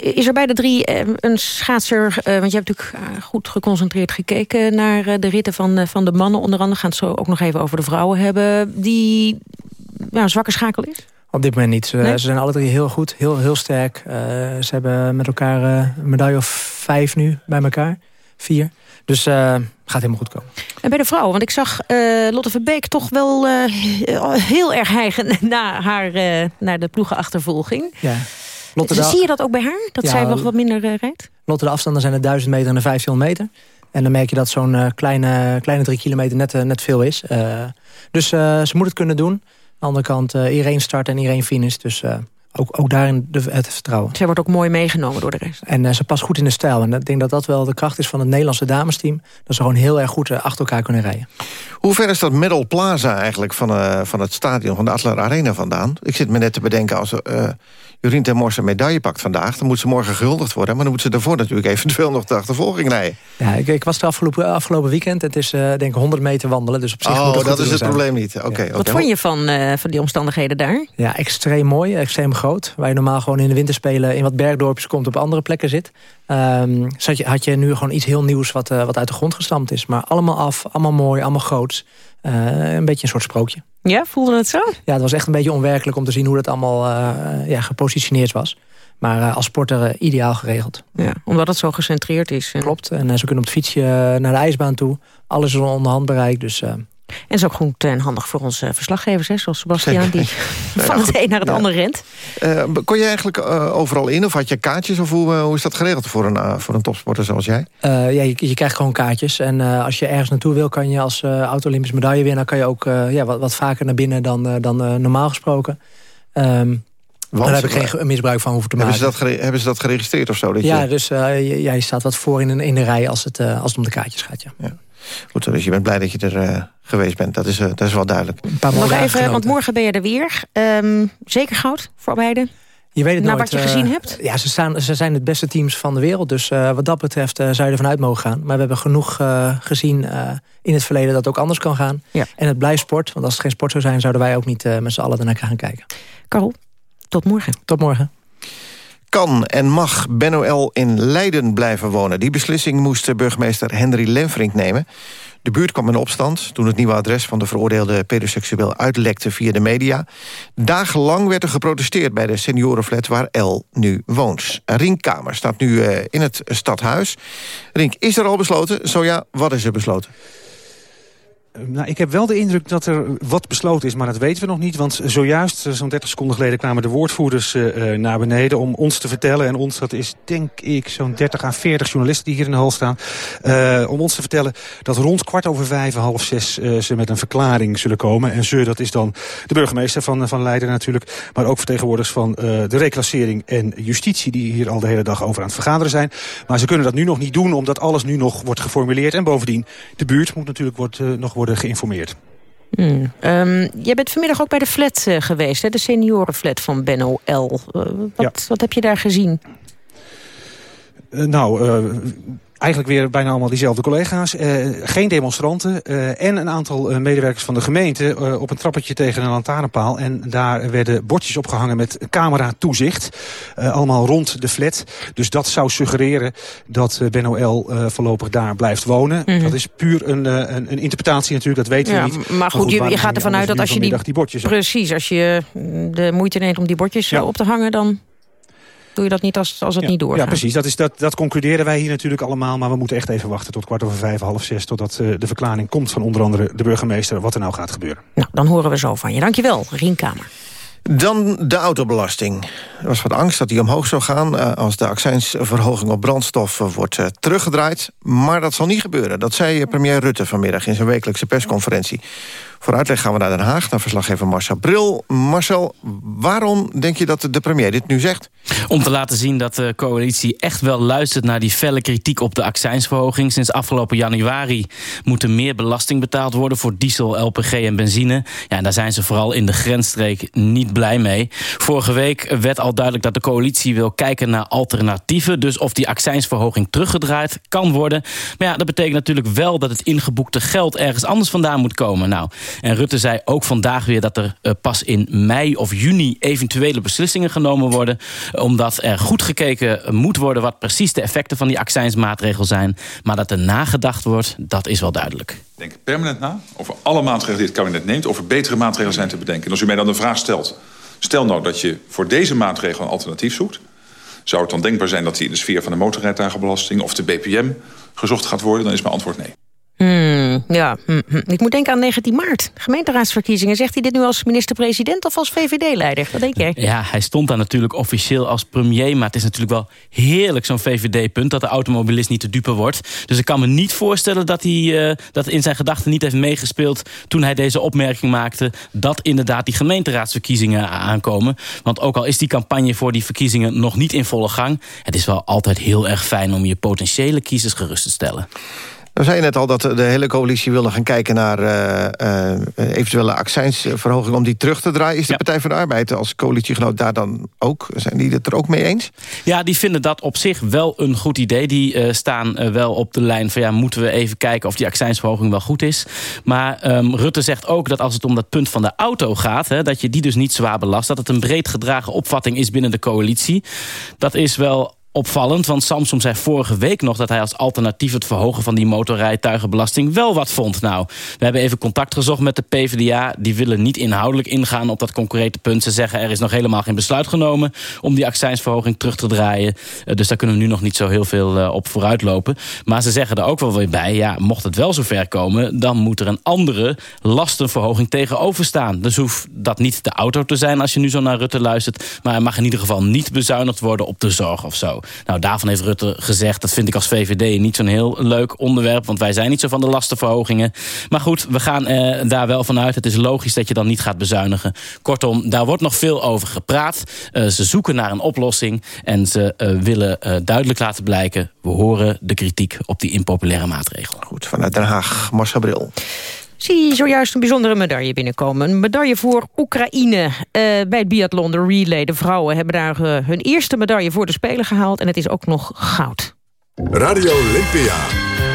Is er bij de drie een schaatser... want je hebt natuurlijk goed geconcentreerd gekeken naar de ritten van, van de mannen. Onder andere gaan het zo ook nog even over de vrouwen hebben... die ja, een zwakke schakel is? Op dit moment niet. Ze, nee? ze zijn alle drie heel goed, heel, heel sterk. Ze hebben met elkaar een medaille of vijf nu bij elkaar. Vier. Dus gaat helemaal goed komen. En bij de vrouwen, want ik zag Lotte Verbeek toch wel heel erg hijgen... [laughs] na haar, naar de ploegenachtervolging. Ja. Lotte de... Zie je dat ook bij haar? Dat ja, zij nog wat minder rijdt? Lotte, de afstanden zijn de 1000 meter en de 1500 meter. En dan merk je dat zo'n uh, kleine, kleine drie kilometer net, uh, net veel is. Uh, dus ze moet het kunnen doen. Aan de andere kant, iedereen start en iedereen finish. Dus ook, ook daarin de, het vertrouwen. Zij wordt ook mooi meegenomen door de rest. En ze past goed in de stijl. En ik denk dat dat wel de kracht is van het Nederlandse damesteam. Dat ze gewoon heel erg goed achter elkaar kunnen rijden. Hoe ver is dat Medal Plaza eigenlijk van, van het stadion van de Adler Arena vandaan? Ik zit me net te bedenken als... Jorien ten Mors een medaille pakt vandaag... dan moet ze morgen gehuldigd worden. Maar dan moet ze daarvoor natuurlijk eventueel nog de achtervolging rijden. Ja, ik, ik was er afgelopen, afgelopen weekend. Het is uh, denk ik 100 meter wandelen. Dus op zich oh, moet het dat is het zijn. probleem niet. Okay, ja. Wat vond je van, uh, van die omstandigheden daar? Ja, extreem mooi, extreem groot. Waar je normaal gewoon in de winterspelen in wat bergdorpjes komt... op andere plekken zit. Um, had, je, had je nu gewoon iets heel nieuws wat, uh, wat uit de grond gestampt is. Maar allemaal af, allemaal mooi, allemaal groots. Een beetje een soort sprookje. Ja, voelde het zo? Ja, het was echt een beetje onwerkelijk om te zien hoe dat allemaal uh, ja, gepositioneerd was. Maar uh, als sporter ideaal geregeld. Ja, omdat het zo gecentreerd is. Klopt. En ze kunnen op het fietsje naar de ijsbaan toe. Alles is onder handbereik. Dus En is ook goed en handig voor onze verslaggevers, hè, zoals Sebastian... die [laughs] van het een naar het Ja. ander rent. Eh, kon je eigenlijk eh, overal in of had je kaartjes? Of hoe, eh, hoe is dat geregeld voor een, voor een topsporter zoals jij? Eh, ja, je, je krijgt gewoon kaartjes. En eh, als je ergens naartoe wil, kan je als eh auto-Olympisch medaillewinnaar... kan je ook eh, ja, wat, wat vaker naar binnen dan, dan eh, normaal gesproken. Ehm, daar heb ik geen ge- misbruik van hoeven te Hebben maken. ze, dat gere- hebben ze dat geregistreerd of zo? Dat ja, je, dus eh, je, ja, je staat wat voor in, een- in de rij als het, eh, als het om de kaartjes gaat. Ja. Goed, dus je bent blij dat je er eh, geweest bent. Dat is, eh, dat is wel duidelijk. Een paar mooie Nog even, want morgen ben je er weer. Ehm, zeker goud voor beide? Je weet het Naar nooit, wat je eh, gezien hebt? Ja, ze, staan, ze zijn het beste teams van de wereld. Dus eh, wat dat betreft eh, zou je ervan uit mogen gaan. Maar we hebben genoeg eh, gezien eh, in het verleden dat het ook anders kan gaan. En het blijft sport. Want als het geen sport zou zijn, zouden wij ook niet eh, met z'n allen ernaar gaan kijken. Karel, tot morgen. Tot morgen. Kan en mag Ben L. in Leiden blijven wonen? Die beslissing moest eh, burgemeester Henry Lenfrink nemen. De buurt kwam in opstand toen het nieuwe adres van de veroordeelde pedoseksueel uitlekte via de media. Dagenlang werd er geprotesteerd bij de seniorenflat waar L nu woont. Rink Kamer staat nu eh, in het stadhuis. Rink, is er al besloten? Zo ja, wat is er besloten? Nou, ik heb wel de indruk dat er wat besloten is, maar dat weten we nog niet. Want zojuist, eh, zo'n 30 seconden geleden, kwamen de woordvoerders eh, eh, naar beneden... om ons te vertellen, en ons, dat is denk ik zo'n 30 à 40 journalisten die hier in de hal staan... eh, om ons te vertellen dat rond kwart over vijf, half zes... eh, ze met een verklaring zullen komen. En ze, dat is dan de burgemeester van, van Leiden natuurlijk... maar ook vertegenwoordigers van eh, de reclassering en justitie... die hier al de hele dag over aan het vergaderen zijn. Maar ze kunnen dat nu nog niet doen, omdat alles nu nog wordt geformuleerd. En bovendien, de buurt moet natuurlijk wordt, eh, nog worden geïnformeerd. Hmm. Ehm, jij bent vanmiddag ook bij de flat eh, geweest, hè? de seniorenflat van Benno L. Eh, wat, wat heb je daar gezien? Eh, nou, eigenlijk weer bijna allemaal diezelfde collega's. Eh, geen demonstranten eh, en een aantal eh, medewerkers van de gemeente... op een trappetje tegen een lantaarnpaal. En daar werden bordjes opgehangen met camera-toezicht. Allemaal rond de flat. Dus dat zou suggereren dat Benno L. voorlopig daar blijft wonen. Mhm. Dat is puur een, een, een interpretatie natuurlijk, dat weten Ja, we niet. maar goed, je, je gaat ervan uit dat als je die, bordjes? Precies, als je mm, de moeite neemt om die bordjes op te hangen... dan doe je dat niet als, als het ja, niet doorgaat. Ja, precies. Dat, is, dat, dat concluderen wij hier natuurlijk allemaal. Maar we moeten echt even wachten tot kwart over vijf, half zes... totdat eh, de verklaring komt van onder andere de burgemeester... wat er nou gaat gebeuren. Nou, dan horen we zo van je. Dankjewel, Rienkamer. Dan de autobelasting. Er was wat angst dat die omhoog zou gaan... eh, als de accijnsverhoging op brandstof eh, wordt eh, teruggedraaid. Maar dat zal niet gebeuren. Dat zei premier Rutte vanmiddag in zijn wekelijkse persconferentie. Voor uitleg gaan we naar Den Haag, naar verslaggever Marcel Bril. Marcel, waarom denk je dat de premier dit nu zegt? Om te laten zien dat de coalitie echt wel luistert naar die felle kritiek op de accijnsverhoging. Sinds afgelopen januari moet er meer belasting betaald worden voor diesel, LPG en benzine. Ja, en daar zijn ze vooral in de grensstreek niet blij mee. Vorige week werd al duidelijk dat de coalitie wil kijken naar alternatieven. Dus of die accijnsverhoging teruggedraaid kan worden. Maar ja, dat betekent natuurlijk wel dat het ingeboekte geld ergens anders vandaan moet komen. Nou, en Rutte zei ook vandaag weer dat er eh, pas in mei of juni eventuele beslissingen genomen worden. Omdat er goed gekeken moet worden wat precies de effecten van die accijnsmaatregel zijn. Maar dat er nagedacht wordt, dat is wel duidelijk. Denk permanent na over alle maatregelen die het kabinet neemt... of er betere maatregelen zijn te bedenken. En als u mij dan de vraag stelt... stel nou dat je voor deze maatregel een alternatief zoekt... zou het dan denkbaar zijn dat die in de sfeer van de motorrijtuigenbelasting... of de BPM gezocht gaat worden? Dan is mijn antwoord nee. Hmm, ja, hm, hm. ik moet denken aan 19 maart. Gemeenteraadsverkiezingen. Zegt hij dit nu als minister-president of als VVD-leider? Wat denk jij? Ja, hij stond daar natuurlijk officieel als premier... maar het is natuurlijk wel heerlijk zo'n VVD-punt... dat de automobilist niet te dupe wordt. Dus ik kan me niet voorstellen dat hij eh, dat in zijn gedachten niet heeft meegespeeld... toen hij deze opmerking maakte... dat inderdaad die gemeenteraadsverkiezingen aankomen. Want ook al is die campagne voor die verkiezingen nog niet in volle gang... het is wel altijd heel erg fijn om je potentiële kiezers gerust te stellen. Nou zei net al dat de hele coalitie wilde gaan kijken naar eh, eh, eventuele accijnsverhoging om die terug te draaien. Is de Partij van de Arbeid als coalitiegenoot daar dan ook? Zijn die het er ook mee eens? Ja, die vinden dat op zich wel een goed idee. Die eh, staan wel op de lijn van ja, moeten we even kijken of die accijnsverhoging wel goed is. Maar ehm, Rutte zegt ook dat als het om dat punt van de auto gaat, hè, dat je die dus niet zwaar belast. Dat het een breed gedragen opvatting is binnen de coalitie. Dat is wel opvallend, want Samsung zei vorige week nog... dat hij als alternatief het verhogen van die motorrijtuigenbelasting wel wat vond. Nou, we hebben even contact gezocht met de PvdA. Die willen niet inhoudelijk ingaan op dat concrete punt. Ze zeggen er is nog helemaal geen besluit genomen... om die accijnsverhoging terug te draaien. Uh, dus daar kunnen we nu nog niet zo heel veel uh, op vooruitlopen. Maar ze zeggen er ook wel weer bij... ja, mocht het wel zover komen... dan moet er een andere lastenverhoging tegenover staan. Dus hoeft dat niet de auto te zijn als je nu zo naar Rutte luistert... maar er mag in ieder geval niet bezuinigd worden op de zorg of zo. Nou, daarvan heeft Rutte gezegd... dat vind ik als VVD niet zo'n heel leuk onderwerp... want wij zijn niet zo van de lastenverhogingen. Maar goed, we gaan uh, daar wel vanuit. Het is logisch dat je dan niet gaat bezuinigen. Kortom, daar wordt nog veel over gepraat. Uh, ze zoeken naar een oplossing... en ze uh, willen duidelijk laten blijken... we horen de kritiek op die impopulaire maatregelen. Goed, vanuit Den Haag, Marcel Bril zie zojuist een bijzondere medaille binnenkomen. Een medaille voor Oekraïne uh, bij het biathlon, de relay. De vrouwen hebben daar uh, hun eerste medaille voor de Spelen gehaald... en het is ook nog goud. Radio Olympia.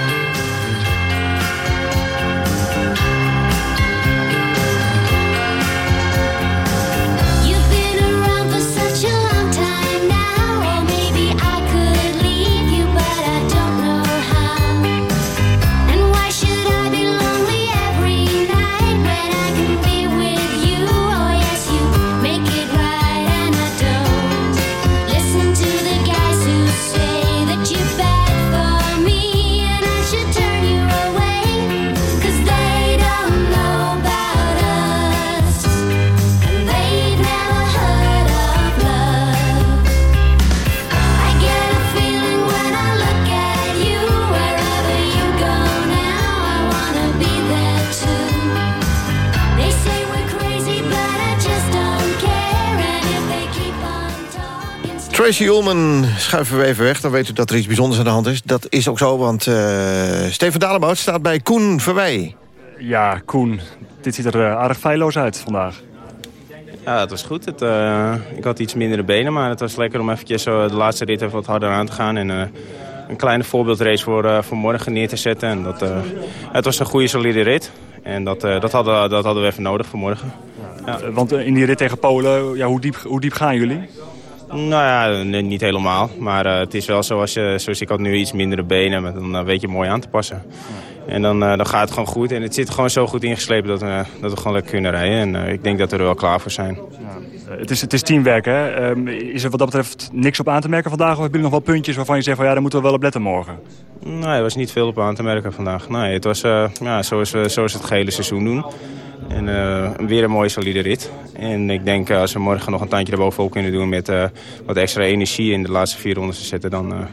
Tracy Ullman schuiven we even weg. Dan weet u dat er iets bijzonders aan de hand is. Dat is ook zo, want uh, Steven Dalebout staat bij Koen Verwij. Ja, Koen. Dit ziet er uh, aardig feilloos uit vandaag. Ja, het was goed. Het, uh, ik had iets mindere benen, maar het was lekker om eventjes de laatste rit even wat harder aan te gaan. En een kleine voorbeeldrace voor, voor morgen neer te zetten. En dat, het was een goede, solide rit. En dat, dat, hadden, dat hadden we even nodig voor morgen. Ja. Want in die rit tegen Polen, ja, hoe, diep, hoe diep gaan jullie? Nou ja, niet helemaal. Maar uh, het is wel zo, als je, zoals ik had nu iets mindere benen, maar dan uh, weet je mooi aan te passen. En dan, uh, dan gaat het gewoon goed. En het zit gewoon zo goed ingeslepen dat, we, dat we gewoon lekker kunnen rijden. En ik denk dat we er wel klaar voor zijn. Ja. Het, is, het is teamwerk, hè? Um, is er wat dat betreft niks op aan te merken vandaag? Of hebben jullie nog wel puntjes waarvan je zegt van ja, daar moeten we wel op letten morgen? Nee, er was niet veel op aan te merken vandaag. Nee, het was ja, zoals, we, zoals we het gehele seizoen doen. En uh, weer een mooie solide rit. En ik denk uh, als we morgen nog een tandje erbovenop kunnen doen... met uh, wat extra energie in de laatste vier rondes te zetten, dan,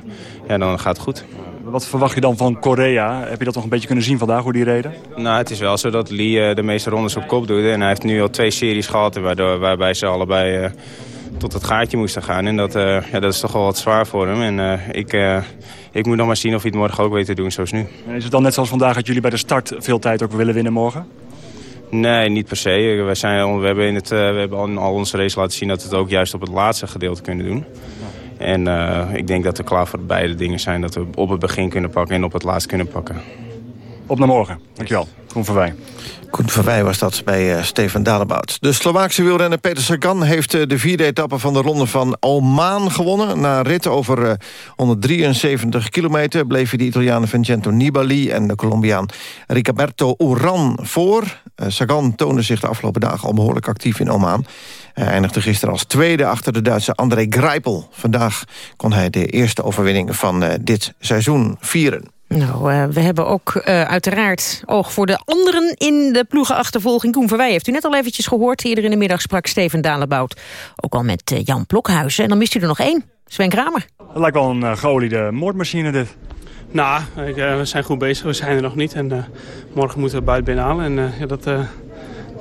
ja, dan gaat het goed. Wat verwacht je dan van Korea? Heb je dat nog een beetje kunnen zien vandaag, hoe die reden? Nou, het is wel zo dat Lee de meeste rondes op kop doet. En hij heeft nu al twee series gehad waardoor, waarbij ze allebei tot het gaatje moesten gaan. En dat, ja, dat is toch wel wat zwaar voor hem. En ik, ik moet nog maar zien of hij het morgen ook weet te doen zoals nu. En is het dan net zoals vandaag dat jullie bij de start veel tijd ook willen winnen morgen? Nee, niet per se. We, zijn, we hebben, in het, uh, we hebben al onze race laten zien dat we het ook juist op het laatste gedeelte kunnen doen. En uh, ik denk dat we klaar voor beide dingen zijn. Dat we op het begin kunnen pakken en op het laatst kunnen pakken. Op naar morgen. Dankjewel. Koen Verwij. Koen Verwij was dat bij uh, Steven Dalebout. De Slovaakse wielrenner Peter Sagan heeft uh, de vierde etappe van de ronde van Oman gewonnen. Na een rit over uh, 173 kilometer bleven de Italianen Vincenzo Nibali... en de Colombiaan Ricaberto Uran voor. Sagan toonde zich de afgelopen dagen al behoorlijk actief in Oman. Hij eindigde gisteren als tweede achter de Duitse André Greipel. Vandaag kon hij de eerste overwinning van dit seizoen vieren. Nou, uh, we hebben ook uh, uiteraard oog voor de anderen in de ploegenachtervolging. Koen Verwij heeft u net al eventjes gehoord. Eerder in de middag sprak Steven Dalebout ook al met uh, Jan Blokhuizen. En dan mist u er nog één, Sven Kramer. Het lijkt wel een geoliede moordmachine dit. Nou, ik, we zijn goed bezig. We zijn er nog niet. En morgen moeten we buiten binnenhalen. En ja, dat...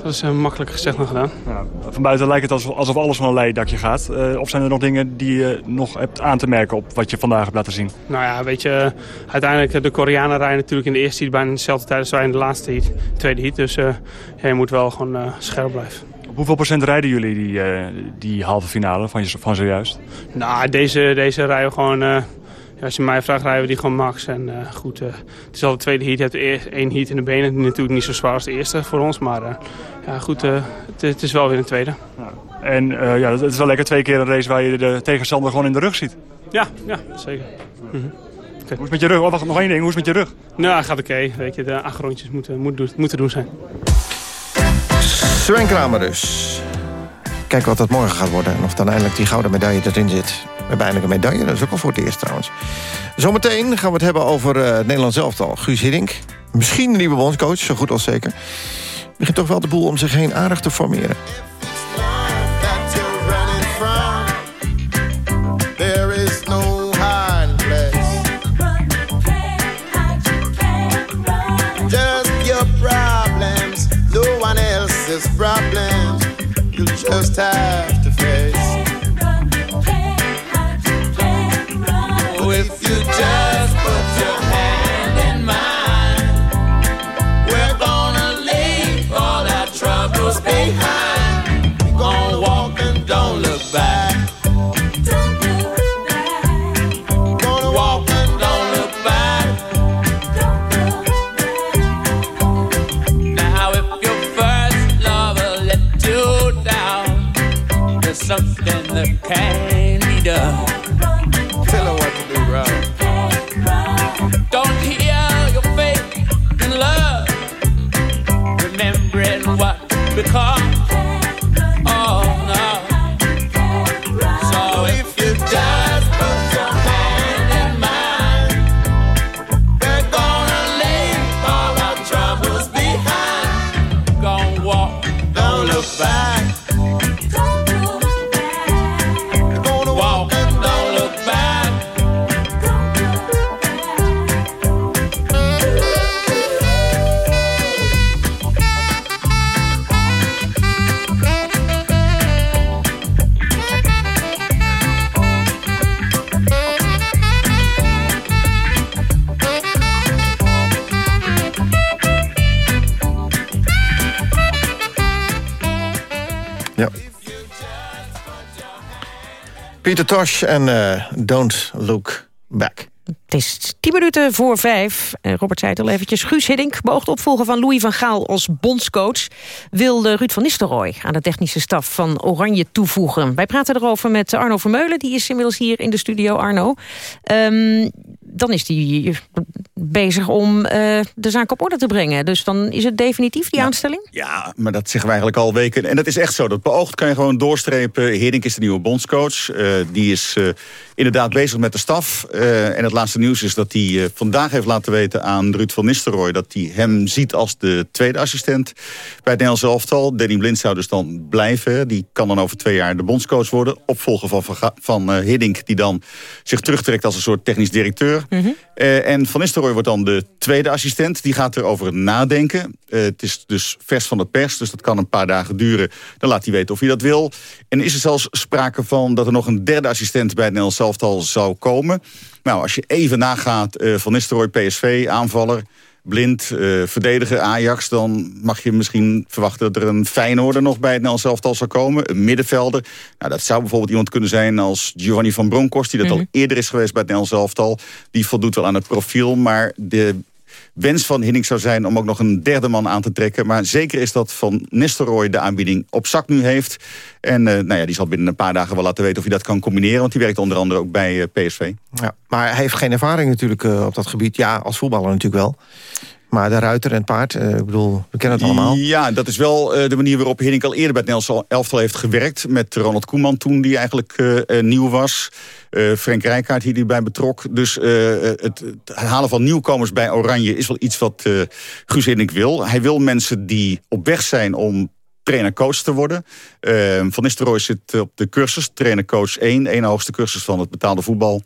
Dat is uh, makkelijker gezegd dan gedaan. Ja, van buiten lijkt het alsof, alsof alles van een leidakje gaat. Uh, of zijn er nog dingen die je nog hebt aan te merken op wat je vandaag hebt laten zien? Nou ja, weet je, uiteindelijk de Koreanen rijden natuurlijk in de eerste heat bijna dezelfde tijd als wij in de laatste heat, tweede heat. Dus uh, ja, je moet wel gewoon scherp blijven. Op hoeveel procent rijden jullie die, die halve finale van, van zojuist? Nou, deze, deze rijden gewoon als je mij vraagt, rijden we die gewoon max. En uh, goed, uh, het is al de tweede heat. Je hebt één heat in de benen. Natuurlijk niet zo zwaar als de eerste voor ons. Maar uh, ja, goed, het, het, is wel weer een tweede. En uh, ja, het is wel lekker twee keer een race waar je de tegenstander gewoon in de rug ziet. Ja, ja zeker. Mm -hmm. okay. Hoe is het met je rug? Oh, wacht, nog één ding. Hoe is het met je rug? Nou, gaat oké. Okay. Weet je, de acht rondjes moeten, moet, moeten doen zijn. Sven Kramer dus. Kijk wat dat morgen gaat worden. En of dan eindelijk die gouden medaille erin zit. Hebben eindelijk een medaille. Dat is ook al voor het eerst trouwens. Zometeen gaan we het hebben over uh, het Nederlands elftal. Guus Hiddink. Misschien een nieuwe bondscoach, zo goed als zeker. Begint toch wel de boel om zich heen aardig te formeren. Ja. Pieter Tosh en eh, Don't Look Back. Het is tien minuten voor vijf. Robert zei het al eventjes. Guus Hiddink, beoogd opvolger van Louis van Gaal als bondscoach... wilde Ruud van Nistelrooy aan de technische staf van Oranje toevoegen. Wij praten erover met Arno Vermeulen. Die is inmiddels hier in de studio, Arno. Ehm, dan is hij bezig om eh, de zaak op orde te brengen. Dus dan is het definitief, die aanstelling? Ja, maar dat zeggen we eigenlijk al weken. En dat is echt zo. Dat beoogd kan je gewoon doorstrepen. Hiddink is de nieuwe bondscoach. Uh, die is uh, inderdaad bezig met de staf. en het laatste nieuws is dat hij vandaag heeft laten weten aan Ruud van Nistelrooy... dat hij hem ziet als de tweede assistent bij het Nederlands elftal. Danny Blind zou dus dan blijven. Die kan dan over twee jaar de bondscoach worden. Opvolger van, van, van Hiddink, die dan zich terugtrekt als een soort technisch directeur. Mm -hmm. en Van Nistelrooy wordt dan de tweede assistent. Die gaat erover nadenken. Het is dus vers van de pers, dus dat kan een paar dagen duren. Dan laat hij weten of hij dat wil. En is er zelfs sprake van dat er nog een derde assistent... bij het Nederlands elftal zou komen. Nou, als je even nagaat, uh, Van Nistelrooy, PSV, aanvaller... Blind, uh, verdediger Ajax... dan mag je misschien verwachten dat er een Feyenoorder nog bij het Nederlands elftal zou komen. Een middenvelder. Nou, dat zou bijvoorbeeld iemand kunnen zijn als Giovanni van Bronckhorst... die dat mm -hmm. al eerder is geweest bij het Nederlands elftal. Die voldoet wel aan het profiel, maar de wens van Hiddink zou zijn om ook nog een derde man aan te trekken. Maar zeker is dat Van Nistelrooy de aanbieding op zak nu heeft. En uh, nou ja, die zal binnen een paar dagen wel laten weten of hij dat kan combineren. Want die werkt onder andere ook bij uh, PSV. Ja, maar hij heeft geen ervaring natuurlijk uh, op dat gebied. Ja, als voetballer natuurlijk wel. Maar de ruiter en het paard, uh, ik bedoel, we kennen het allemaal. Ja, dat is wel uh, de manier waarop Hiddink al eerder bij het Nederlands elftal heeft gewerkt. Met Ronald Koeman toen, die eigenlijk uh, nieuw was. Frank Rijkaard hier die bij betrok. Dus het, het, halen van nieuwkomers bij Oranje is wel iets wat Guus Hiddink wil. Hij wil mensen die op weg zijn om trainer-coach te worden. Uh, van Nistelrooy zit op de cursus, trainer-coach 1. één hoogste cursus van het betaalde voetbal.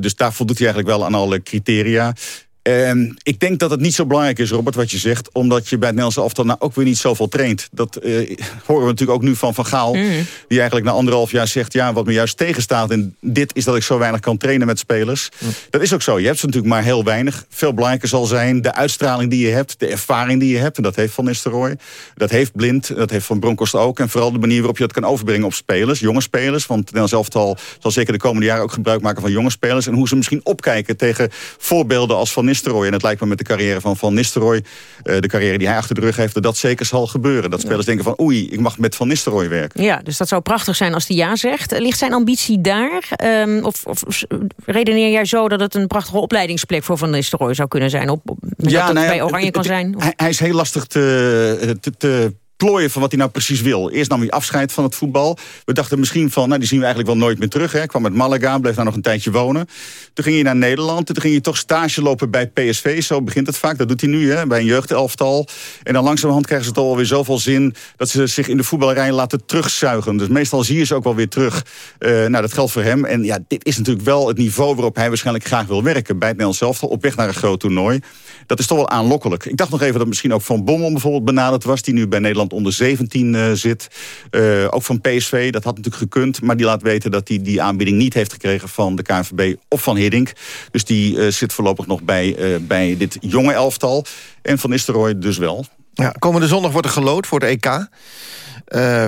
Dus daar voldoet hij eigenlijk wel aan alle criteria. Uh, ik denk dat het niet zo belangrijk is, Robert, wat je zegt. Omdat je bij het Nederlandse elftal nou ook weer niet zoveel traint. Dat uh, horen we natuurlijk ook nu van Van Gaal. Mm. Die eigenlijk na anderhalf jaar zegt... ja, wat me juist tegenstaat in dit is dat ik zo weinig kan trainen met spelers. Mm. Dat is ook zo. Je hebt ze natuurlijk maar heel weinig. Veel belangrijker zal zijn de uitstraling die je hebt. De ervaring die je hebt. En dat heeft Van Nistelrooy. Dat heeft Blind. Dat heeft Van Bronckhorst ook. En vooral de manier waarop je dat kan overbrengen op spelers. Jonge spelers. Want het Nederlands elftal zal zeker de komende jaren ook gebruik maken van jonge spelers. En hoe ze misschien opkijken tegen voorbeelden als Van Nistelrooy. En het lijkt me met de carrière van Van Nistelrooy... de carrière die hij achter de rug heeft, dat dat zeker zal gebeuren. Dat spelers denken van oei, ik mag met Van Nistelrooy werken. Ja, dus dat zou prachtig zijn als hij ja zegt. Ligt zijn ambitie daar? Ehm, of, of, redeneer jij zo dat het een prachtige opleidingsplek voor Van Nistelrooy zou kunnen zijn? Op, ja, dat nou ja, bij Oranje kan zijn? Hij, hij, is heel lastig te, te, te plooien van wat hij nou precies wil. Eerst nam hij afscheid van het voetbal. We dachten misschien van, nou die zien we eigenlijk wel nooit meer terug. Hij kwam met Malaga, bleef daar nog een tijdje wonen. Toen ging hij naar Nederland. Toen ging hij toch stage lopen bij PSV. Zo begint het vaak. Dat doet hij nu, hè, bij een jeugdelftal. En dan langzamerhand krijgen ze toch alweer zoveel zin... dat ze zich in de voetballerij laten terugzuigen. Dus meestal zie je ze ook wel weer terug. Uh, nou, dat geldt voor hem. En ja, dit is natuurlijk wel het niveau waarop hij waarschijnlijk graag wil werken. Bij het Nederlands elftal, op weg naar een groot toernooi. Dat is toch wel aanlokkelijk. Ik dacht nog even dat misschien ook Van Bommel bijvoorbeeld benaderd was... die nu bij Nederland onder 17 uh, zit. Uh, ook van PSV, dat had natuurlijk gekund. Maar die laat weten dat hij die aanbieding niet heeft gekregen... van de KNVB of van Hiddink. Dus die uh, zit voorlopig nog bij, bij dit jonge elftal. En Van Nistelrooy dus wel. Ja, komende zondag wordt er gelood voor het EK.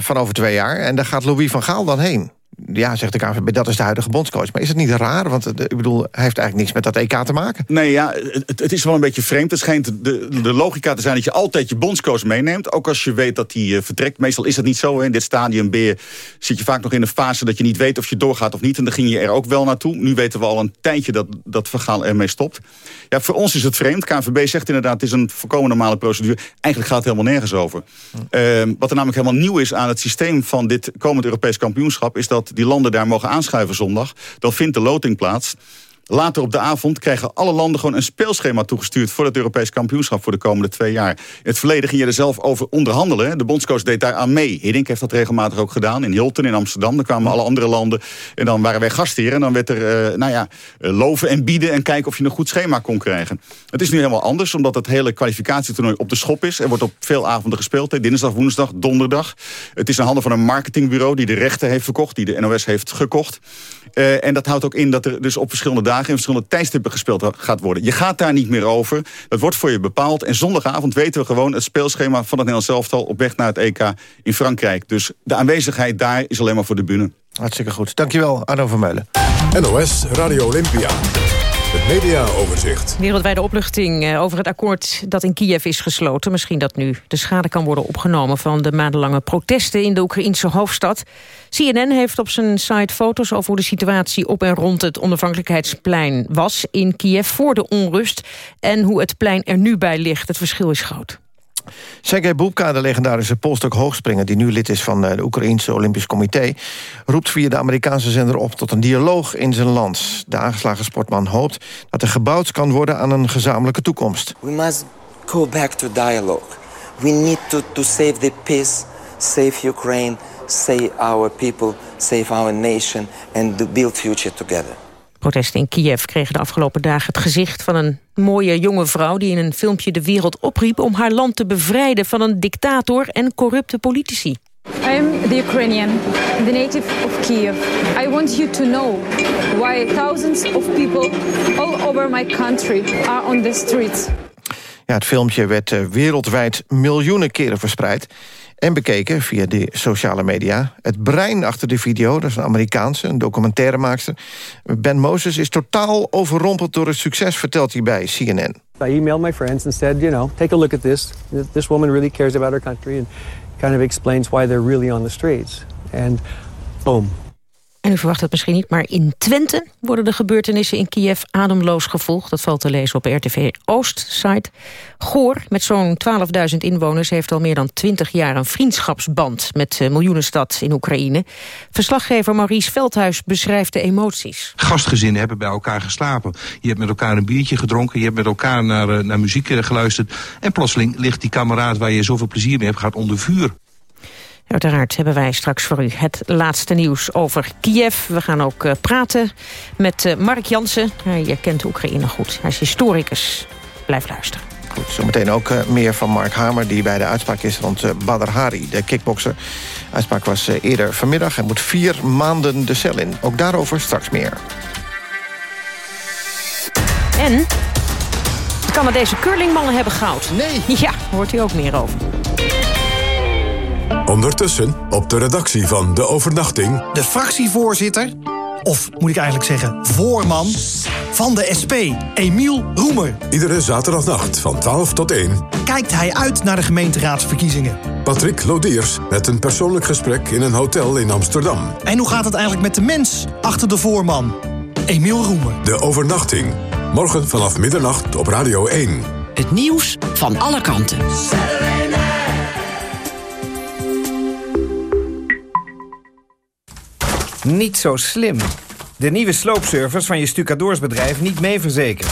van over twee jaar. En daar gaat Louis van Gaal dan heen ja, zegt de KNVB, dat is de huidige bondscoach. Maar is het niet raar? Want ik bedoel, hij heeft eigenlijk niks met dat EK te maken. Nee, ja, het, het is wel een beetje vreemd. Het schijnt de, de logica te zijn dat je altijd je bondscoach meeneemt. Ook als je weet dat hij uh, vertrekt. Meestal is dat niet zo. Hè. In dit stadium ben je, zit je vaak nog in een fase dat je niet weet of je doorgaat of niet. En dan ging je er ook wel naartoe. Nu weten we al een tijdje dat dat verhaal ermee stopt. Ja, voor ons is het vreemd. KNVB zegt inderdaad, het is een voorkomen normale procedure. Eigenlijk gaat het helemaal nergens over. Hm. Uh, wat er namelijk helemaal nieuw is aan het systeem van dit komend Europees kampioenschap... is dat die landen daar mogen aanschuiven zondag. Dan vindt de loting plaats. Later op de avond krijgen alle landen gewoon een speelschema toegestuurd... voor het Europees kampioenschap voor de komende twee jaar. In het verleden ging je er zelf over onderhandelen. De bondscoach deed daar aan mee. Hiddink heeft dat regelmatig ook gedaan. In Hilton, in Amsterdam. Dan kwamen alle andere landen. En dan waren wij gastheren. En dan werd er, uh, nou ja, loven en bieden... en kijken of je een goed schema kon krijgen. Het is nu helemaal anders, omdat het hele kwalificatietoernooi op de schop is. Er wordt op veel avonden gespeeld. Dinsdag, woensdag, donderdag. Het is in handen van een marketingbureau... die de rechten heeft verkocht, die de NOS heeft gekocht. Uh, en dat houdt ook in dat er dus op verschillende dagen... in verschillende tijdstippen gespeeld gaat worden. Je gaat daar niet meer over. Dat wordt voor je bepaald. En zondagavond weten we gewoon het speelschema van het Nederlands elftal... op weg naar het EK in Frankrijk. Dus de aanwezigheid daar is alleen maar voor de bühne. Hartstikke goed. Dankjewel, Arno van Meulen. NOS Radio Olympia. Het mediaoverzicht. Wereldwijde opluchting eh, over het akkoord dat in Kiev is gesloten. Misschien dat nu de schade kan worden opgenomen... van de maandenlange protesten in de Oekraïnse hoofdstad. CNN heeft op zijn site foto's over hoe de situatie op en rond het onafhankelijkheidsplein was in Kiev voor de onrust. En hoe het plein er nu bij ligt. Het verschil is groot. Sergej Bubka, de legendarische polstok hoogspringer... die nu lid is van eh, de Oekraïense Olympisch Comité... roept via de Amerikaanse zender op tot een dialoog in zijn land. De aangeslagen sportman hoopt dat er gebouwd kan worden... aan een gezamenlijke toekomst. We must go back to dialogue. We need to, to save the peace, save Ukraine... save our people, save our nation... and build future together. Protesten in Kiev kregen de afgelopen dagen het gezicht van een mooie jonge vrouw... die in een filmpje de wereld opriep om haar land te bevrijden... van een dictator en corrupte politici. I am the Ukrainian, the native of Kiev. I want you to know why thousands of people all over my country are on the streets. Ja, het filmpje werd uh, wereldwijd miljoenen keren verspreid en bekeken via de sociale media. Het brein achter de video, dat is een Amerikaanse, een documentairemaakster. Ben Moses is totaal overrompeld door het succes, vertelt hij bij CNN. I emailed my friends and said, you know, take a look at this. This woman really cares about her country and kind of explains why they're really on the streets. And boom, en u verwacht het misschien niet, maar in Twente worden de gebeurtenissen in Kiev ademloos gevolgd. Dat valt te lezen op RTV Oost-site. Goor, met zo'n 12.000 inwoners, heeft al meer dan 20 jaar een vriendschapsband met de miljoenenstad in Oekraïne. Verslaggever Maurice Veldhuis beschrijft de emoties. Gastgezinnen hebben bij elkaar geslapen. Je hebt met elkaar een biertje gedronken, je hebt met elkaar naar, eh, naar muziek geluisterd. En plotseling ligt die kameraad waar je zoveel plezier mee hebt, gaat onder vuur. Uiteraard hebben wij straks voor u het laatste nieuws over Kiev. We gaan ook uh, praten met uh, Mark Jansen. je kent Oekraïne goed. Hij is historicus. Blijf luisteren. Goed, zometeen ook meer van Mark Hamer... die bij de uitspraak is rond Badr Hari, de kickbokser. De uitspraak was eerder vanmiddag. Hij moet vier maanden de cel in. Ook daarover straks meer. En de Canadese curlingmannen hebben goud. Nee. Ja, hoort u ook meer over. Ondertussen op de redactie van De Overnachting... De fractievoorzitter of moet ik eigenlijk zeggen voorman, van de SP, Emiel Roemer. Iedere zaterdagnacht van 12 tot 1. Kijkt hij uit naar de gemeenteraadsverkiezingen? Patrick Lodiers met een persoonlijk gesprek in een hotel in Amsterdam. En hoe gaat het eigenlijk met de mens achter de voorman? Emiel Roemer. De overnachting. Morgen vanaf middernacht op Radio 1. Het nieuws van alle kanten. Niet zo slim. De nieuwe sloopservice van je stucadoorsbedrijf niet mee verzekerd.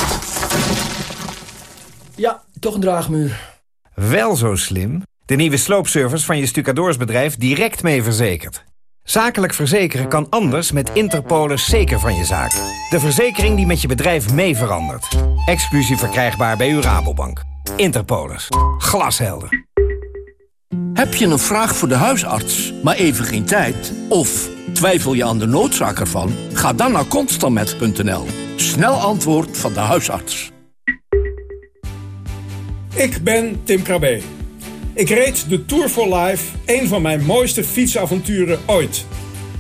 Ja, toch een draagmuur. Wel zo slim. De nieuwe sloopservice van je stucadoorsbedrijf direct mee verzekerd. Zakelijk verzekeren kan anders met Interpolis zeker van je zaak. De verzekering die met je bedrijf mee verandert. Exclusief verkrijgbaar bij uw Rabobank. Interpolis. Glashelder. Heb je een vraag voor de huisarts, maar even geen tijd? Of twijfel je aan de noodzaak ervan? Ga dan naar constantmet.nl. Snel antwoord van de huisarts. Ik ben Tim Krabbe. Ik reed de Tour for Life, een van mijn mooiste fietsavonturen ooit.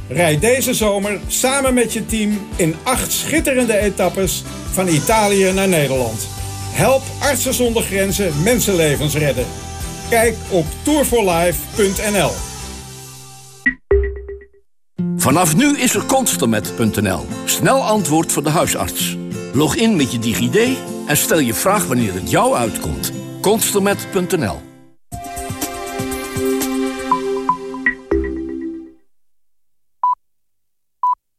Rijd deze zomer samen met je team in acht schitterende etappes van Italië naar Nederland. Help Artsen zonder Grenzen mensenlevens redden. Kijk op tourforlife.nl. Vanaf nu is er constermet.nl. Snel antwoord voor de huisarts. Log in met je DigiD en stel je vraag wanneer het jou uitkomt. Constermet.nl